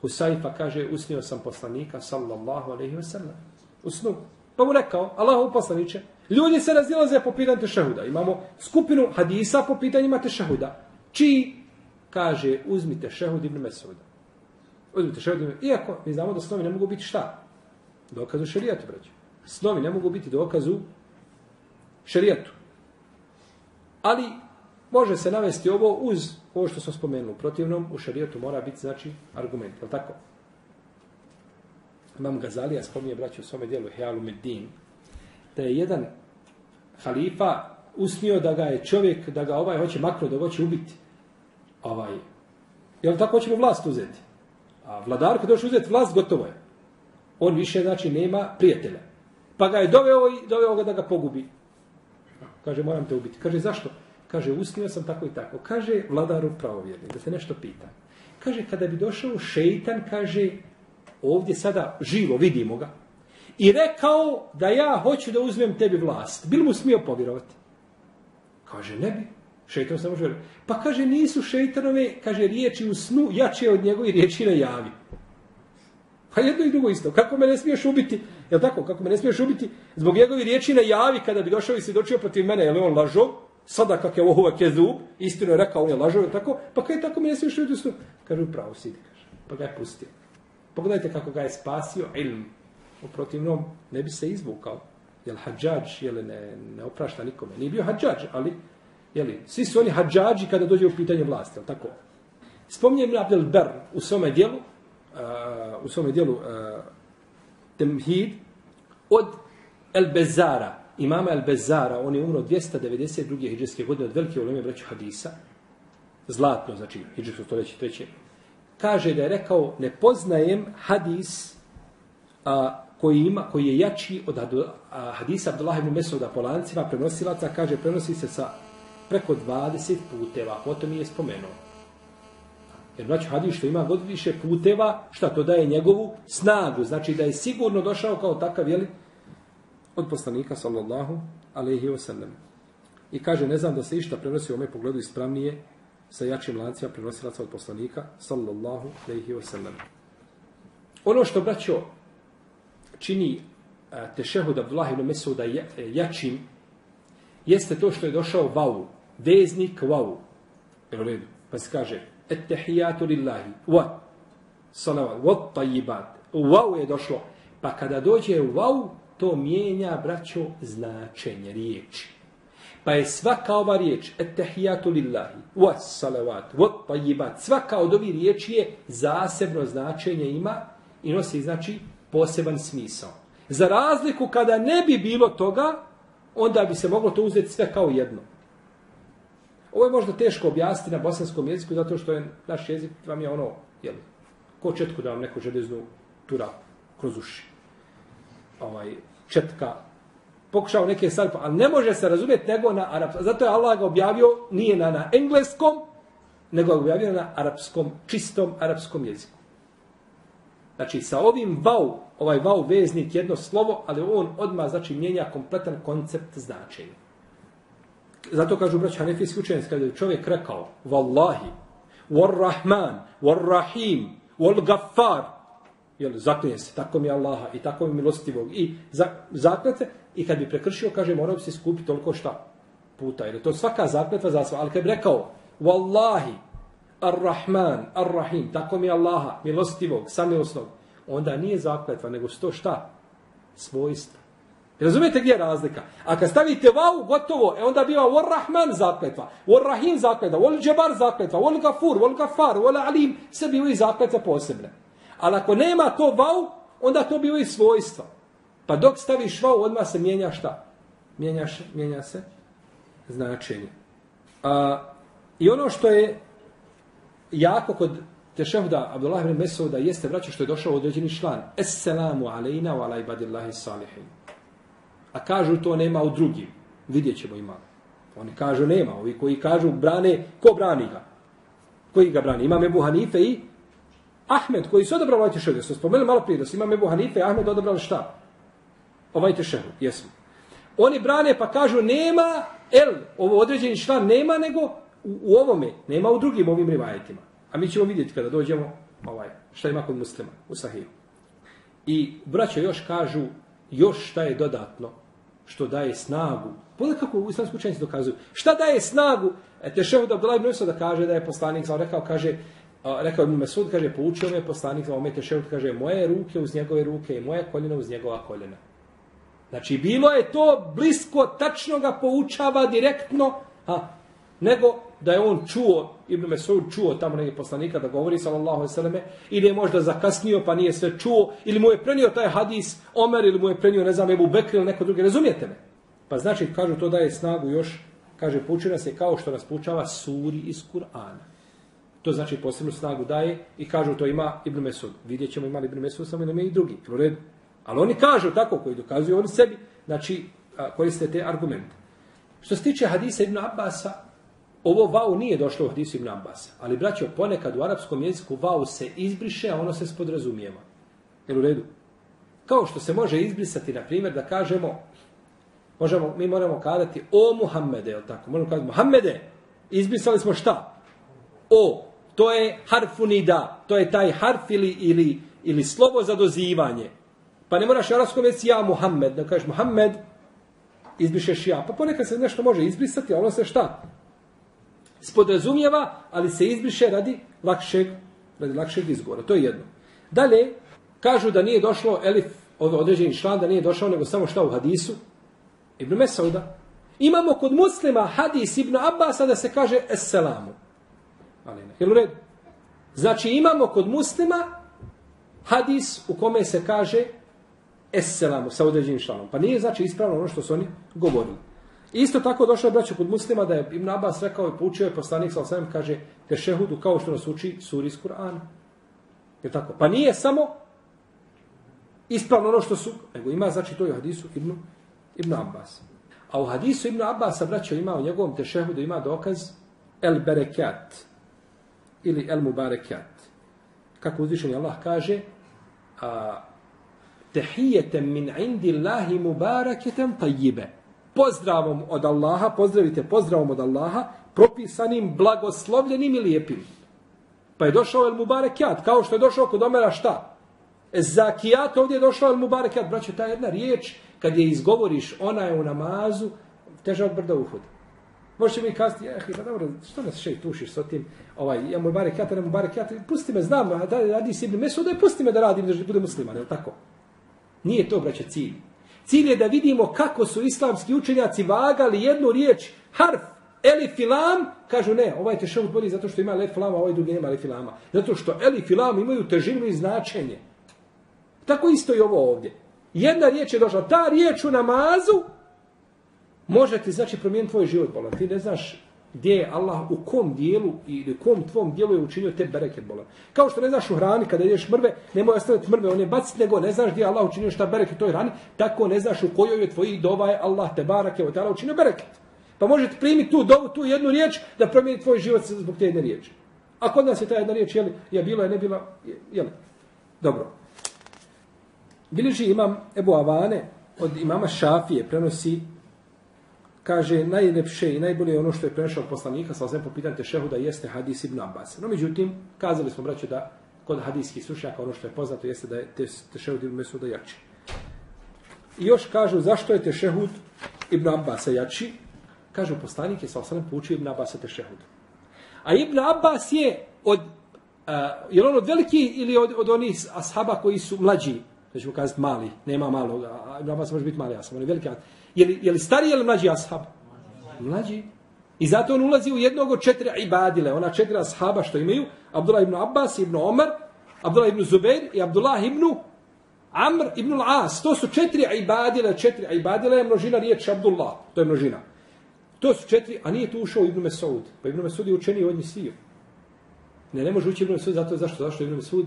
Husajfa pa kaže, usnio sam poslanika, sallallahu alaihi wa sallam. Usnu. Pa mu rekao, Allahu poslaniće, Ljudi se razilaze po pitanju tešahuda. Imamo skupinu hadisa po pitanjima tešahuda. Čiji kaže, uzmite šehud ibn Mesuda. Uzmite šehud ibn Iako mi znamo da snovi ne mogu biti šta? Dokazu šerijatu, braću. Snovi ne mogu biti dokazu šerijatu. Ali može se navesti ovo uz ovo što sam spomenuo. Protivnom, u šerijatu mora biti, znači, argument. Je li tako? Imam Gazalija spominje, braću, u svome dijelu Healu Medin, da je jedan halifa usnio da ga je čovjek, da ga ovaj hoće makro, da ga hoće ubiti. Ovaj, jel tako hoće mu vlast uzeti? A vladar kada hoće uzeti vlast, gotovo je. On više, znači, nema prijatelja. Pa ga je doveo i doveo ga da ga pogubi. Kaže, moram te ubiti. Kaže, zašto? Kaže, usnio sam tako i tako. Kaže, vladaru pravovjerni, da se nešto pita. Kaže, kada bi došao šeitan, kaže, ovdje sada živo, vidimo ga, i rekao da ja hoću da uzmem tebi vlast. Bil mu smio povjerovati? Kaže, ne bi. Šeitan se može vjerovati. Pa kaže, nisu šeitanove, kaže, riječi u snu jače od njegovih riječi na javi. Pa jedno i drugo isto. Kako me ne smiješ ubiti? Je tako? Kako me ne smiješ ubiti? Zbog njegove riječi na javi, kada bi došao i svjedočio protiv mene, je li on lažo? Sada kak je ovo je zub, istino je rekao, on je lažao je tako? Pa kaj tako mi ne smiješ ljudi su. Kaže, upravo, sidi, kaže. Pa ga je pustio. Pogledajte kako ga je spasio ilm. U protivnom ne bi se izvukao. Jel hađađ, jel ne, ne oprašta nikome. Nije bio hađađ, ali jeli, svi su oni hađađi kada dođe u pitanje vlasti, jel tako? Spominjem Abdel Ber u svome dijelu, uh, u svome dijelu uh, Temhid, od El Bezara, imama El Bezara, on je umro 292. hijđarske godine od velike uleme braća Hadisa, zlatno, znači hijđarsko stoljeće treće, kaže da je rekao, ne poznajem hadis a, koji ima koji je jači od hadisa Abdullah ibn Mesuda po lancima prenosilaca, kaže prenosi se sa preko 20 puteva, potom je spomenuo. Jer znači hadis što ima god više puteva, šta to daje njegovu snagu, znači da je sigurno došao kao takav, jeli, od poslanika, sallallahu alaihi wasallam. I kaže, ne znam da se išta prenosi u ome pogledu ispravnije sa jačim lancima prenosilaca od poslanika, sallallahu alaihi wasallam. Ono što, braćo, čini e, tešehud Abdullah ibn Mesuda e, jačim, jeste to što je došao vau, veznik vau. Evo redu, pa se kaže, Ettehijatu lillahi, wa, salavat, wa tajibat. Vau je došlo. Pa kada dođe vau, to mijenja, braćo, značenje riječi. Pa je svaka ova riječ, et lillahi, wa, salavat, wa, tajibat, svaka od ovih riječi je zasebno značenje ima i nosi, znači, poseban smisao. Za razliku kada ne bi bilo toga, onda bi se moglo to uzeti sve kao jedno. Ovo je možda teško objasniti na bosanskom jeziku, zato što je naš jezik vam je ono, jel, ko četku da vam neko železnu tura kroz uši. Ovaj, četka, pokušao neke stvari, ali ne može se razumjeti nego na arapskom. Zato je Allah ga objavio, nije na, na engleskom, nego ga objavio na arapskom, čistom arapskom jeziku. Znači, sa ovim vau, ovaj vau veznik jedno slovo, ali on odma znači, mijenja kompletan koncept značenja. Zato kažu braća Hanefijski učenci, kada je čovjek rekao, Wallahi, Warrahman, Warrahim, Wal-Gaffar, jel, zaklinje se, tako mi Allaha i tako mi milostivog i za, zaklete, i kad bi prekršio, kaže, morao bi se skupiti toliko šta puta, jer to svaka zakletva za sva, ali kad bi rekao, Wallahi, Ar-Rahman, Ar-Rahim, tako mi Allaha, milostivog, samilosnog, onda nije zakletva, nego sto šta? Svojstva. Razumijete gdje je razlika? A kad stavite vau, gotovo, e onda biva War Rahman zakletva, War Rahim zakletva, War Džabar zakletva, War Gafur, War Gafar, War Alim, sve bivaju i zakletva posebne. Ali ako nema to vau, onda to biva i svojstva. Pa dok staviš vau, odmah se mijenja šta? Mijenjaš, mijenja se značenje. A, I ono što je jako kod tešehuda Abdullah ibn Mesuda jeste vraća što je došao određeni član. Esselamu alejna wa ala ibadillahi salihin. A kažu to nema u drugim. Vidjet ćemo ima. Oni kažu nema. Ovi koji kažu brane, ko brani ga? Koji ga brani? Imam Ebu Hanife i Ahmed, koji su odabrali ovaj tešehud. Smo spomenuli malo prije da su imam Ebu Hanife i Ahmed odabrali šta? Ovaj tešehud. Jesmo. Oni brane pa kažu nema, el, ovo određeni član nema, nego u, u ovome, nema u drugim ovim rivajetima. A mi ćemo vidjeti kada dođemo ovaj, šta ima kod muslima u Sahiju. I braća još kažu još šta je dodatno što daje snagu. Pogledaj kako u islamsku učenici dokazuju. Šta daje snagu? E, Tešehud Abdullah ibn da kaže da je poslanik sam rekao, kaže, a, rekao ibn Mesud, kaže, poučio me poslanik za omete šeut, kaže, moje ruke uz njegove ruke i moje koljena uz njegova koljena. Znači, bilo je to blisko, tačno ga poučava direktno, a, nego da je on čuo, Ibn Mesud čuo tamo neki poslanika da govori, sallallahu alaihi sallame, ili je možda zakasnio pa nije sve čuo, ili mu je prenio taj hadis Omer, ili mu je prenio, ne znam, Ebu Bekri ili neko drugi, razumijete me? Pa znači, kažu, to daje snagu još, kaže, puči nas je kao što nas poučava suri iz Kur'ana. To znači posebnu snagu daje i kažu to ima Ibn Mesud. Vidjet ćemo imali Ibn Mesud, samo ima i drugi. U redu. Ali oni kažu tako, koji dokazuju oni sebi, znači koriste te argumente. Što se tiče hadisa Ibn Abbasa, ovo vau nije došlo u hadisu Ibn Abbasa, ali braćo, ponekad u arapskom jeziku vau se izbriše, a ono se spodrazumijeva. Jel u redu? Kao što se može izbrisati, na primjer, da kažemo, možemo, mi moramo kadati o Muhammede, jel tako? Možemo kadati Muhammede, izbrisali smo šta? O, to je harfunida, to je taj harf ili, ili, ili slovo za dozivanje. Pa ne moraš arabskom reći ja Muhammed, da kažeš Muhammed, izbrišeš ja. Pa ponekad se nešto može izbrisati, a ono se šta? Spodrazumijeva, ali se izbriše radi lakšeg, radi lakšeg izgovora. To je jedno. Dalje, kažu da nije došlo elif, ovaj određeni član, da nije došao, nego samo šta u hadisu? Ibn Mesauda. Imamo kod muslima hadis Ibn Abbasa da se kaže Esselamu. Ali. Jel u redu? Znači imamo kod muslima hadis u kome se kaže Esselamu sa određenim šalom. Pa nije znači ispravno ono što su oni govorili. Isto tako došlo je braćo kod muslima da je Ibn Abbas rekao i poučio je poslanik sa osam kaže te šehudu kao što nas uči suri iz Kur'ana. Je tako? Pa nije samo ispravno ono što su, nego ima znači to je u hadisu Ibn, Ibn Abbas. A u hadisu Ibn Abbas braćo ima u njegovom tešehudu ima dokaz el berekat ili el mubarekat. Kako uzvišen Allah kaže a, tehijetem min indi Allahi mubaraketem tajibe. Pozdravom od Allaha, pozdravite pozdravom od Allaha, propisanim, blagoslovljenim i lijepim. Pa je došao El Mubarekat, kao što je došao kod Omera šta? Zakijat, ovdje je došao El Mubarekat. Braćo, ta jedna riječ, kad je izgovoriš, ona je u namazu, teža od brda uhoda. Možete mi kazati, eh, pa dobro, što nas še tušiš sa tim, ovaj, ja mu jata, ne mu jata, pusti me, znam, da radi si ibn Mesuda, pusti me da radim, da budem musliman, je tako? Nije to, braće, cilj. Cilj je da vidimo kako su islamski učenjaci vagali jednu riječ, harf, elif i lam, kažu ne, ovaj tešavut bolji zato što ima elif lama, ovaj drugi nema elif lama. Zato što elif i lam imaju težinu i značenje. Tako isto i ovo ovdje. Jedna riječ je došla, ta riječ u namazu može ti znači promijeniti tvoj život, bolan. Ti ne znaš gdje je Allah, u kom dijelu ili u kom tvom dijelu je učinio te bereket bolan. Kao što ne znaš u hrani kada ješ mrve, nemoj ostaviti mrve, on je baciti, nego ne znaš gdje je Allah učinio šta bereket toj hrani, tako ne znaš u kojoj je tvoji dova je Allah te barake, od Allah učinio bereket. Pa možete primiti tu dovu, tu jednu riječ da promijeni tvoj život zbog te jedne riječi. A kod nas je ta jedna riječ, jeli, je bila, je ne bila, jeli. Dobro. Biliži imam Ebu Avane od imama Šafije, prenosi, kaže, najlepše i najbolje ono što je prešao od poslanika, sa osvijem po pitanju tešehuda, jeste hadis ibn Abbas. No, međutim, kazali smo, braću, da kod hadijskih slušnjaka ono što je poznato jeste da je tešehud ibn Mesuda jači. I još kažu zašto je tešehud ibn Abbas jači. Kažu poslanik je sa osvijem poučio ibn Abbasa tešehud. A ibn Abbas je od, uh, je on od veliki ili od, od onih ashaba koji su mlađi, da ćemo kazati mali, nema malog, a Ibn Abbas može biti mali ashab, on je veliki ashab. Je li, je li stariji ili mlađi ashab? Mlađi. I zato on ulazi u jednog od četiri ibadile, ona četiri ashaba što imaju, Abdullah ibn Abbas, ibn Omar, Abdullah ibn Zubair i Abdullah ibn Amr ibn al-As. To su četiri ibadile, četiri ibadile je množina riječ Abdullah. To je množina. To su četiri, a nije tu ušao Ibn Mesud. Pa Ibn Mesud je učeniji od njih sviju. Ne, ne može ući Ibn Mesud zato zašto? Zašto Ibn Mesud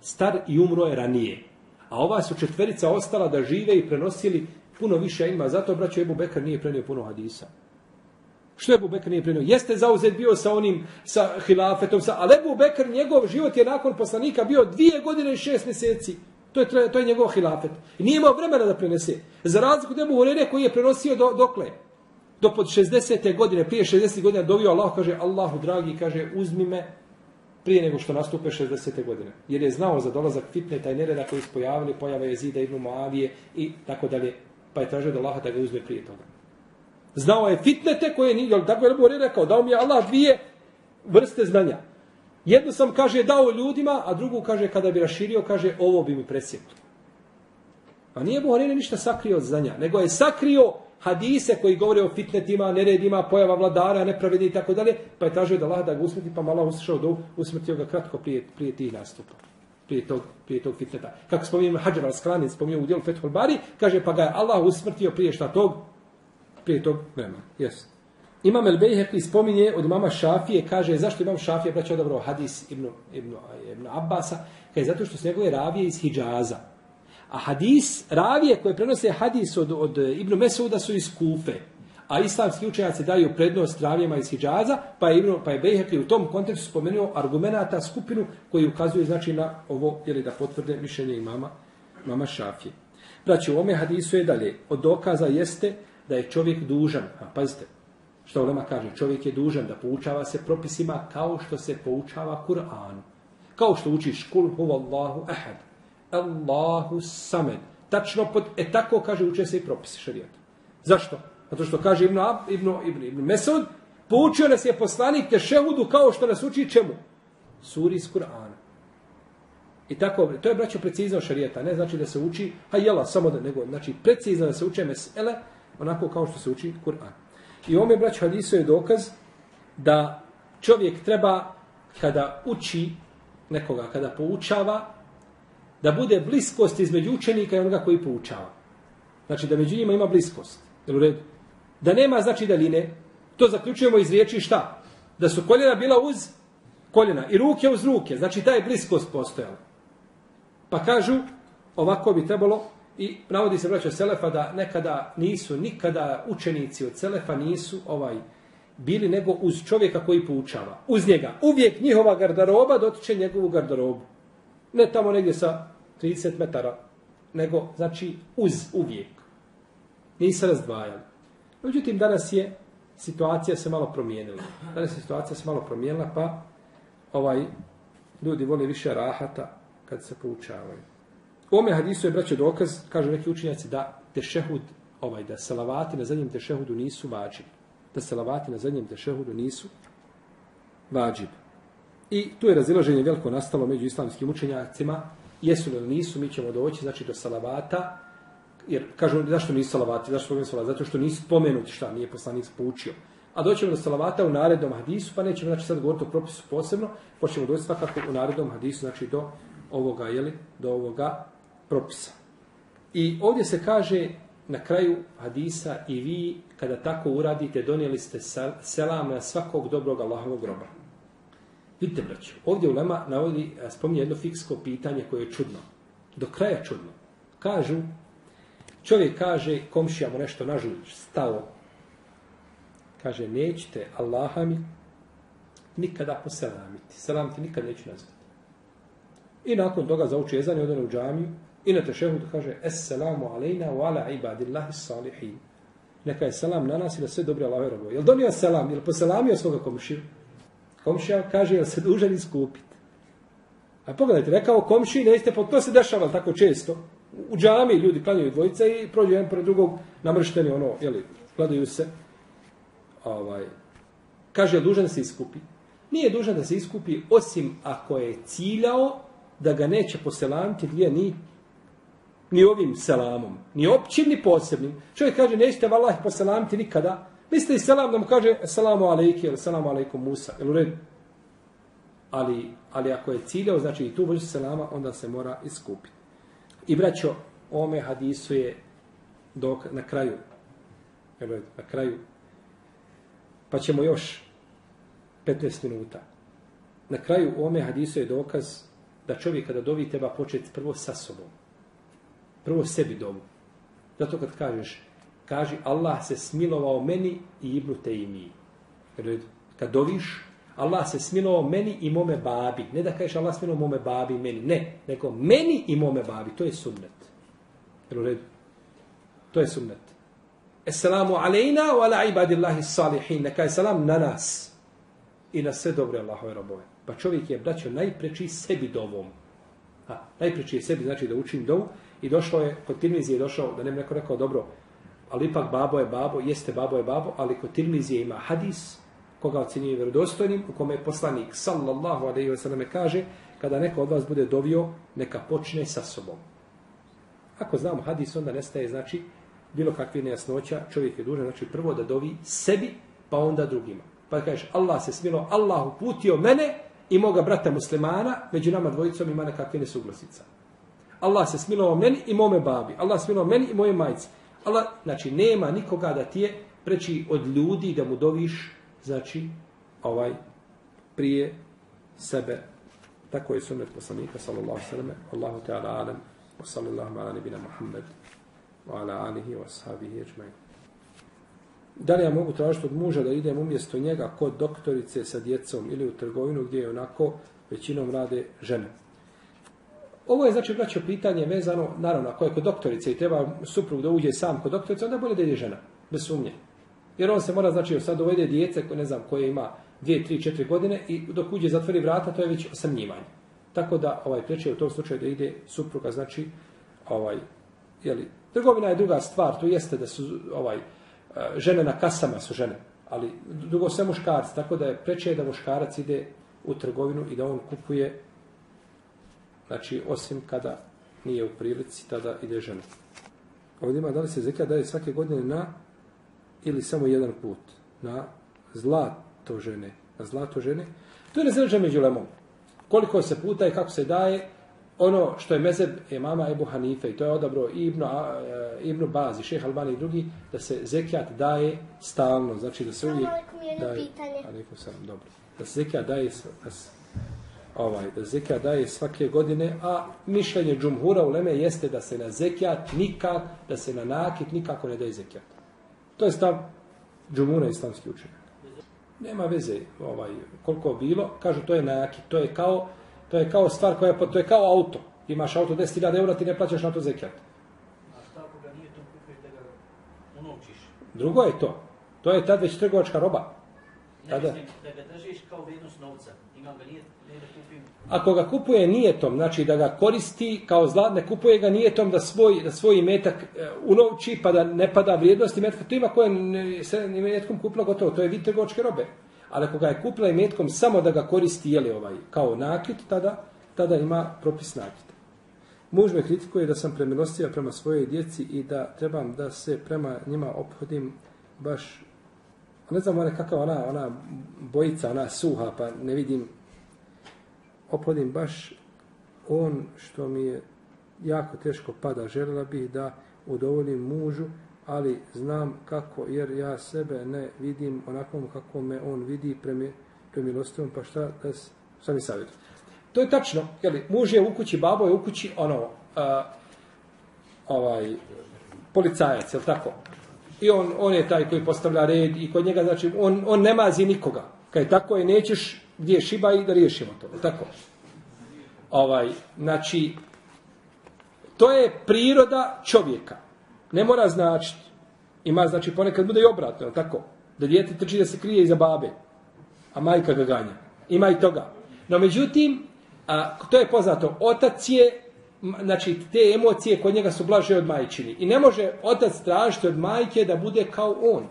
star i umro je ranije. A ova su četverica ostala da žive i prenosili puno više ima. Zato, braćo, Ebu Bekr nije prenio puno hadisa. Što je Ebu Bekr nije prenio? Jeste zauzet bio sa onim, sa hilafetom, sa, ali Ebu Bekr, njegov život je nakon poslanika bio dvije godine i šest mjeseci. To je, to je njegov hilafet. I nije imao vremena da prenese. Za razliku od Ebu Hurere koji je prenosio do, dokle? Do pod 60. godine, prije 60. godina dovio Allah, kaže Allahu dragi, kaže uzmi me prije nego što nastupe 60. godine. Jer je znao za dolazak fitne taj nereda koji ispojavili, pojava jezida ibn Ibnu Moavije i tako dalje. Pa je tražio da Allaha da ga uzme prije toga. Znao je fitnete koje nije, jel tako je Ebu rekao, dao mi je Allah dvije vrste znanja. Jedno sam, kaže, dao ljudima, a drugu, kaže, kada bi raširio, kaže, ovo bi mi presjeklo. A nije Buharine ništa sakrio od znanja, nego je sakrio hadise koji govore o fitnetima, neredima, pojava vladara, nepravedni i tako dalje, pa je tražio da Allah da ga usmrti, pa malo uslišao do usmrtio ga kratko prije, prije tih nastupa. Prije tog, prije tog fitneta. Kako spominjem Hadžar al-Sklani, spominjem u dijelu Fethul Bari, kaže pa ga je Allah usmrtio prije šta tog, prije tog vremena. Yes. Imam El Bejheqi spominje od mama Šafije, kaže zašto imam Šafije, braće odabro hadis Ibn, Ibn, Ibn Abbasa, kaže zato što su njegove ravije iz Hidžaza. A hadis, ravije koje prenose hadis od, od Ibn Mesuda su iz Kufe. A islamski učenjaci daju prednost travijama iz Hidžaza, pa je, Ibn, pa je Bejhekli u tom kontekstu spomenuo argumenta skupinu koji ukazuje znači na ovo, jeli da potvrde mišljenje imama, mama Šafije. Braći, u ome hadisu je dalje. Od dokaza jeste da je čovjek dužan. A pazite, što Ulema kaže, čovjek je dužan da poučava se propisima kao što se poučava Kur'an. Kao što učiš kul huvallahu ahad. Allahu samed. Tačno pod, e tako kaže uče se i propisi šarijata. Zašto? Zato što kaže Ibn, Ibn, Ibn, Ibn Mesud, poučio nas je poslanik tešehudu kao što nas uči čemu? Suri iz Kur'ana. I tako, to je braćo precizno šarijeta, ne znači da se uči, a jela, samo da, nego, znači precizno da se uče mesele, onako kao što se uči Kur'an. I ome, braćo, hadiso je dokaz da čovjek treba, kada uči nekoga, kada poučava, da bude bliskost između učenika i onoga koji poučava. Znači da među njima ima bliskost. Jel u redu? Da nema znači daljine, to zaključujemo iz riječi šta? Da su koljena bila uz koljena i ruke uz ruke. Znači ta je bliskost postojala. Pa kažu, ovako bi trebalo, i navodi se braćo Selefa da nekada nisu, nikada učenici od Selefa nisu ovaj bili nego uz čovjeka koji poučava. Uz njega. Uvijek njihova gardaroba dotiče njegovu gardarobu. Ne tamo negdje sa 30 metara, nego, znači, uz, uvijek. Nisu razdvajali. Međutim, danas je situacija se malo promijenila. Danas je situacija se malo promijenila, pa ovaj ljudi vole više rahata kad se poučavaju. U ome hadisu je, braćo, dokaz, kažu neki učinjaci, da tešehud, ovaj, da salavati na zadnjem tešehudu nisu vađib. Da salavati na zadnjem tešehudu nisu vađib. I tu je razilaženje veliko nastalo među islamskim učenjacima, jesu li nisu, mi ćemo doći, znači do salavata, jer kažu, zašto nisu salavati, zašto spomenuti salavati, zato što nisu spomenuti šta, nije poslanik poučio. A doćemo do salavata u narednom hadisu, pa nećemo znači sad govoriti o propisu posebno, pa počnemo doći svakako u narednom hadisu, znači do ovoga, jeli, do ovoga propisa. I ovdje se kaže na kraju hadisa i vi kada tako uradite donijeli ste selam na svakog dobrog Allahovog groba. Vidite, braću, ovdje u Lema navodi, spominje jedno fiksko pitanje koje je čudno. Do kraja čudno. Kažu, čovjek kaže, komšija mu nešto nažuć, stao. Kaže, nećete Allaha mi nikada poselamiti. Selam ti nikad neću nazvati. I nakon toga zauči jezanje, odane u džamiju I na tešehudu kaže Esselamu alejna wa ala ibadillahi salihin. Neka je selam na nas i na sve dobre Allahove robove. Jel donio selam? Jel poselamio svoga komšiju? Komšija kaže, jel se dužan iskupiti? A pogledajte, rekao komši, nećete, po to se dešava tako često. U džami ljudi klanjaju dvojica i prođu jedan pored drugog namršteni, ono, jeli, gledaju se. Ovaj, kaže, dužan se iskupi? Nije dužan da se iskupi, osim ako je ciljao da ga neće poselamiti gdje ni ni ovim selamom, ni općim, ni posebnim. Čovjek kaže, nećete vallahi poselamiti nikada. Misli selam da mu kaže, selamu alejke, ili selamu alejkom Musa, ili u redu? Ali, ali ako je ciljao, znači i tu vrstu selama, onda se mora iskupiti. I braćo, ome hadisu je dok, na kraju, evo, na kraju, pa ćemo još 15 minuta. Na kraju ome hadisu je dokaz da čovjek kada dovi treba početi prvo sa sobom. Prvo sebi dovu. Zato kad kažeš, kaži Allah se smilovao meni i Ibnu Tejmi. Kad doviš, Allah se smilovao meni i mome babi. Ne da kažeš Allah smilovao mome babi meni. Ne, nego meni i mome babi. To je sunnet. To je sunnet. Esselamu alejna wa ala ibadillahi salihin. Neka je salam na nas i na sve dobre Allahove robove. Pa čovjek je, braćo, najpreči sebi dovom. Ha, najpreči je sebi, znači da učim dovu. I došlo je, kod Tirmizije je došao, da ne neko rekao, dobro, ali ipak babo je babo, jeste babo je babo, ali kod Tirmizije ima hadis, koga ocjenjuje vjerodostojnim, u kome je poslanik, sallallahu alaihi wa sallam, kaže, kada neko od vas bude dovio, neka počne sa sobom. Ako znamo hadis, onda nestaje, znači, bilo kakve nejasnoća, čovjek je dužan, znači, prvo da dovi sebi, pa onda drugima. Pa kažeš, Allah se smilo, Allah uputio mene i moga brata muslimana, među nama dvojicom ima nekakve nesuglasica. Allah se smilovao meni i mome babi. Allah se smilovao meni i moje majci. Allah, znači, nema nikoga da ti je preći od ljudi da mu doviš, znači, ovaj, prije sebe. Tako je sunnet poslanika, sallallahu sallam, Allahu ta'ala alam, wa sallallahu ala nebina Muhammed, wa ala alihi wa sahabihi ajma'in. Da li ja mogu tražiti od muža da idem umjesto njega kod doktorice sa djecom ili u trgovinu gdje je onako većinom rade žene? Ovo je znači braćo pitanje vezano, naravno, ako je kod doktorice i treba suprug da uđe sam kod doktorice, onda bolje da ide žena, bez sumnje. Jer on se mora, znači, sad dovede djece, ne znam, koje ima 2, 3, 4 godine i dok uđe zatvori vrata, to je već osamljivanje. Tako da, ovaj, preče u tom slučaju da ide supruga, znači, ovaj, jeli, trgovina je druga stvar, to jeste da su, ovaj, eh, žene na kasama su žene, ali drugo sve muškarci, tako da je preče da muškarac ide u trgovinu i da on kupuje Znači, osim kada nije u prilici, tada ide žena. Ovdje ima da li se zekija daje svake godine na ili samo jedan put na zlato žene. Na zlato žene. To je razređe među lemom. Koliko se puta i kako se daje, ono što je mezeb je mama Ebu Hanife i to je odabro Ibnu, e, Ibnu Bazi, šeha Albani i drugi, da se zekijat daje stalno. Znači da se uvijek daje... Alekum sam, dobro. Da se zekijat daje da se, ovaj, da zekija daje svake godine, a mišljenje džumhura u Leme jeste da se na zekijat nikak, da se na nakit nikako ne daje zekijat. To je stav džumhura islamski učenja. Nema veze ovaj, koliko bilo, kažu to je nakit, to je kao, to je kao stvar koja to je kao auto. Imaš auto 10.000 eura, ti ne plaćaš na to zekijat. A šta ako ga nije to kupio da ga unovčiš? Drugo je to. To je tad već trgovačka roba. Ne, mislim, da ga držiš kao vrijednost novca. Imam ga nije, ne da kupim. Ako ga kupuje nijetom, znači da ga koristi kao zlat, ne kupuje ga nijetom da svoj, da svoj metak e, unovči pa da ne pada vrijednosti metka, to ima koje se ni metkom kupila gotovo, to je vid trgovačke robe. Ali ako ga je kupila i metkom samo da ga koristi jeli ovaj, kao nakit, tada, tada ima propis nakit. Muž me kritikuje da sam premilostiva prema svojoj djeci i da trebam da se prema njima ophodim baš ne znam ona kakva ona, ona bojica, ona suha, pa ne vidim opodim baš on što mi je jako teško pada. Želela bih da udovoljim mužu, ali znam kako, jer ja sebe ne vidim onakvom kako me on vidi premi, premilostivom, pa šta da šta mi savjetu. To je tačno, jeli, muž je u kući, babo je u kući, ono, a, ovaj, policajac, je tako? I on, on je taj koji postavlja red i kod njega, znači, on, on ne mazi nikoga. Kad tako je, nećeš gdje je šiba i da riješimo to, tako? Ovaj, znači, to je priroda čovjeka. Ne mora značiti. Ima, znači, ponekad bude i obratno, tako? Da djete trči da se krije iza babe, a majka ga ganja. Ima i toga. No, međutim, a, to je poznato, otac je, znači, te emocije kod njega su blaže od majčini. I ne može otac tražiti od majke da bude kao on.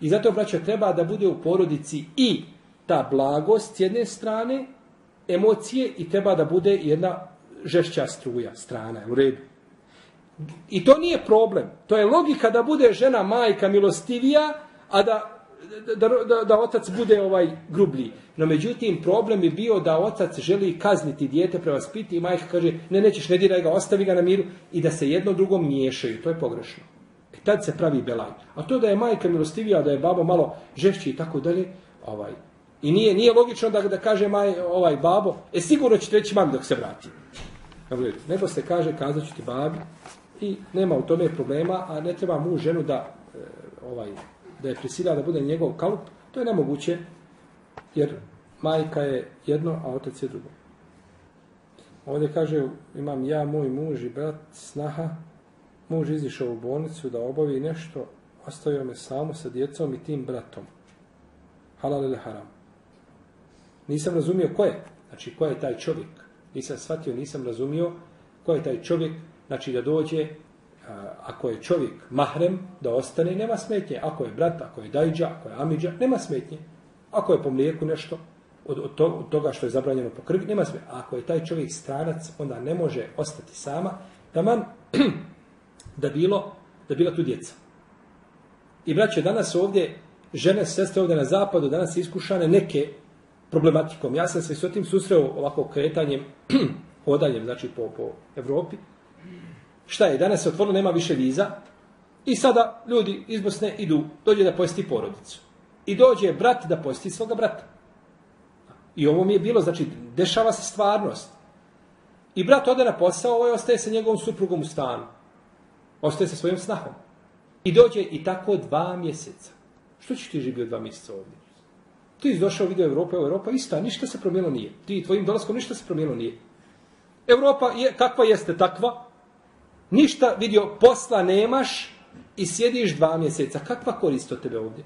I zato, braćo, treba da bude u porodici i ta blagost s jedne strane, emocije, i treba da bude jedna žešća struja, strana, u redu. I to nije problem. To je logika da bude žena majka milostivija, a da da, da, da otac bude ovaj grublji. No međutim, problem je bio da otac želi kazniti dijete, prevaspiti i majka kaže, ne, nećeš, ne diraj ga, ostavi ga na miru i da se jedno drugom miješaju. To je pogrešno. E tad se pravi belaj. A to da je majka milostivija, da je babo malo žešći i tako dalje, ovaj, i nije, nije logično da, da kaže maj, ovaj babo, e sigurno će reći mami dok se vrati. Nego se kaže, kazaću ti babi, i nema u tome problema, a ne treba mu ženu da e, ovaj da je prisila da bude njegov kalup, to je nemoguće, jer majka je jedno, a otac je drugo. Ovdje kaže, imam ja, moj muž i brat, snaha, muž izišao u bolnicu da obavi nešto, ostavio me samo sa djecom i tim bratom. Halal ili haram. Nisam razumio ko je, znači ko je taj čovjek. Nisam shvatio, nisam razumio ko je taj čovjek, znači da dođe ako je čovjek mahrem, da ostane, nema smetnje. Ako je brat, ako je dajđa, ako je amidža, nema smetnje. Ako je po mlijeku nešto od, od, to, od toga što je zabranjeno po krvi, nema smetnje. A ako je taj čovjek stranac, onda ne može ostati sama, da man, da bilo, da bila tu djeca. I braće, danas ovdje, žene, sestre ovdje na zapadu, danas iskušane neke problematikom. Ja sam se s tim susreo ovako kretanjem, hodanjem, znači po, po Evropi, Šta je? Danas se otvorilo, nema više viza. I sada ljudi iz Bosne idu, dođe da posti porodicu. I dođe brat da posti svoga brata. I ovo mi je bilo, znači, dešava se stvarnost. I brat ode na posao, ovaj ostaje sa njegovom suprugom u stanu. Ostaje sa svojim snahom. I dođe i tako dva mjeseca. Što ćeš ti živio dva mjeseca ovdje? Ti si došao vidio Evropa, Evropa ista, ništa se promijenilo nije. Ti tvojim dolaskom ništa se promijenilo nije. Evropa je, kakva jeste takva, Ništa vidio posla nemaš i sjediš dva mjeseca. Kakva korist od tebe ovdje?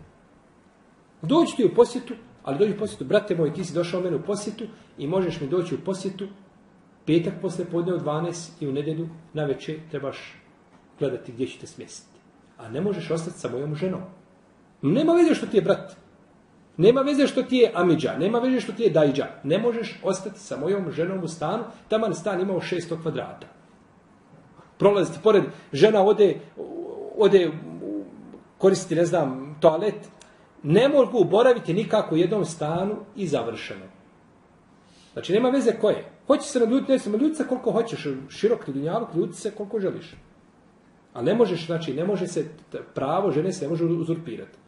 Dođi ti u posjetu, ali dođi u posjetu. Brate moj, ti si došao mene u posjetu i možeš mi doći u posjetu petak posle podne u 12 i u nedelju na večer trebaš gledati gdje ćete smjestiti. A ne možeš ostati sa mojom ženom. Nema veze što ti je brat. Nema veze što ti je amidža. Nema veze što ti je dajđa. Ne možeš ostati sa mojom ženom u stanu. Taman stan imao 600 kvadrata prolaziti pored, žena ode, ode koristiti, ne znam, toalet, ne mogu boraviti nikako u jednom stanu i završeno. Znači, nema veze koje. Hoće se naljutiti, ne se ljudi se koliko hoćeš, širok ti dunjaluk, ljudi se koliko želiš. A ne možeš, znači, ne može se, pravo žene se ne može uzurpirati.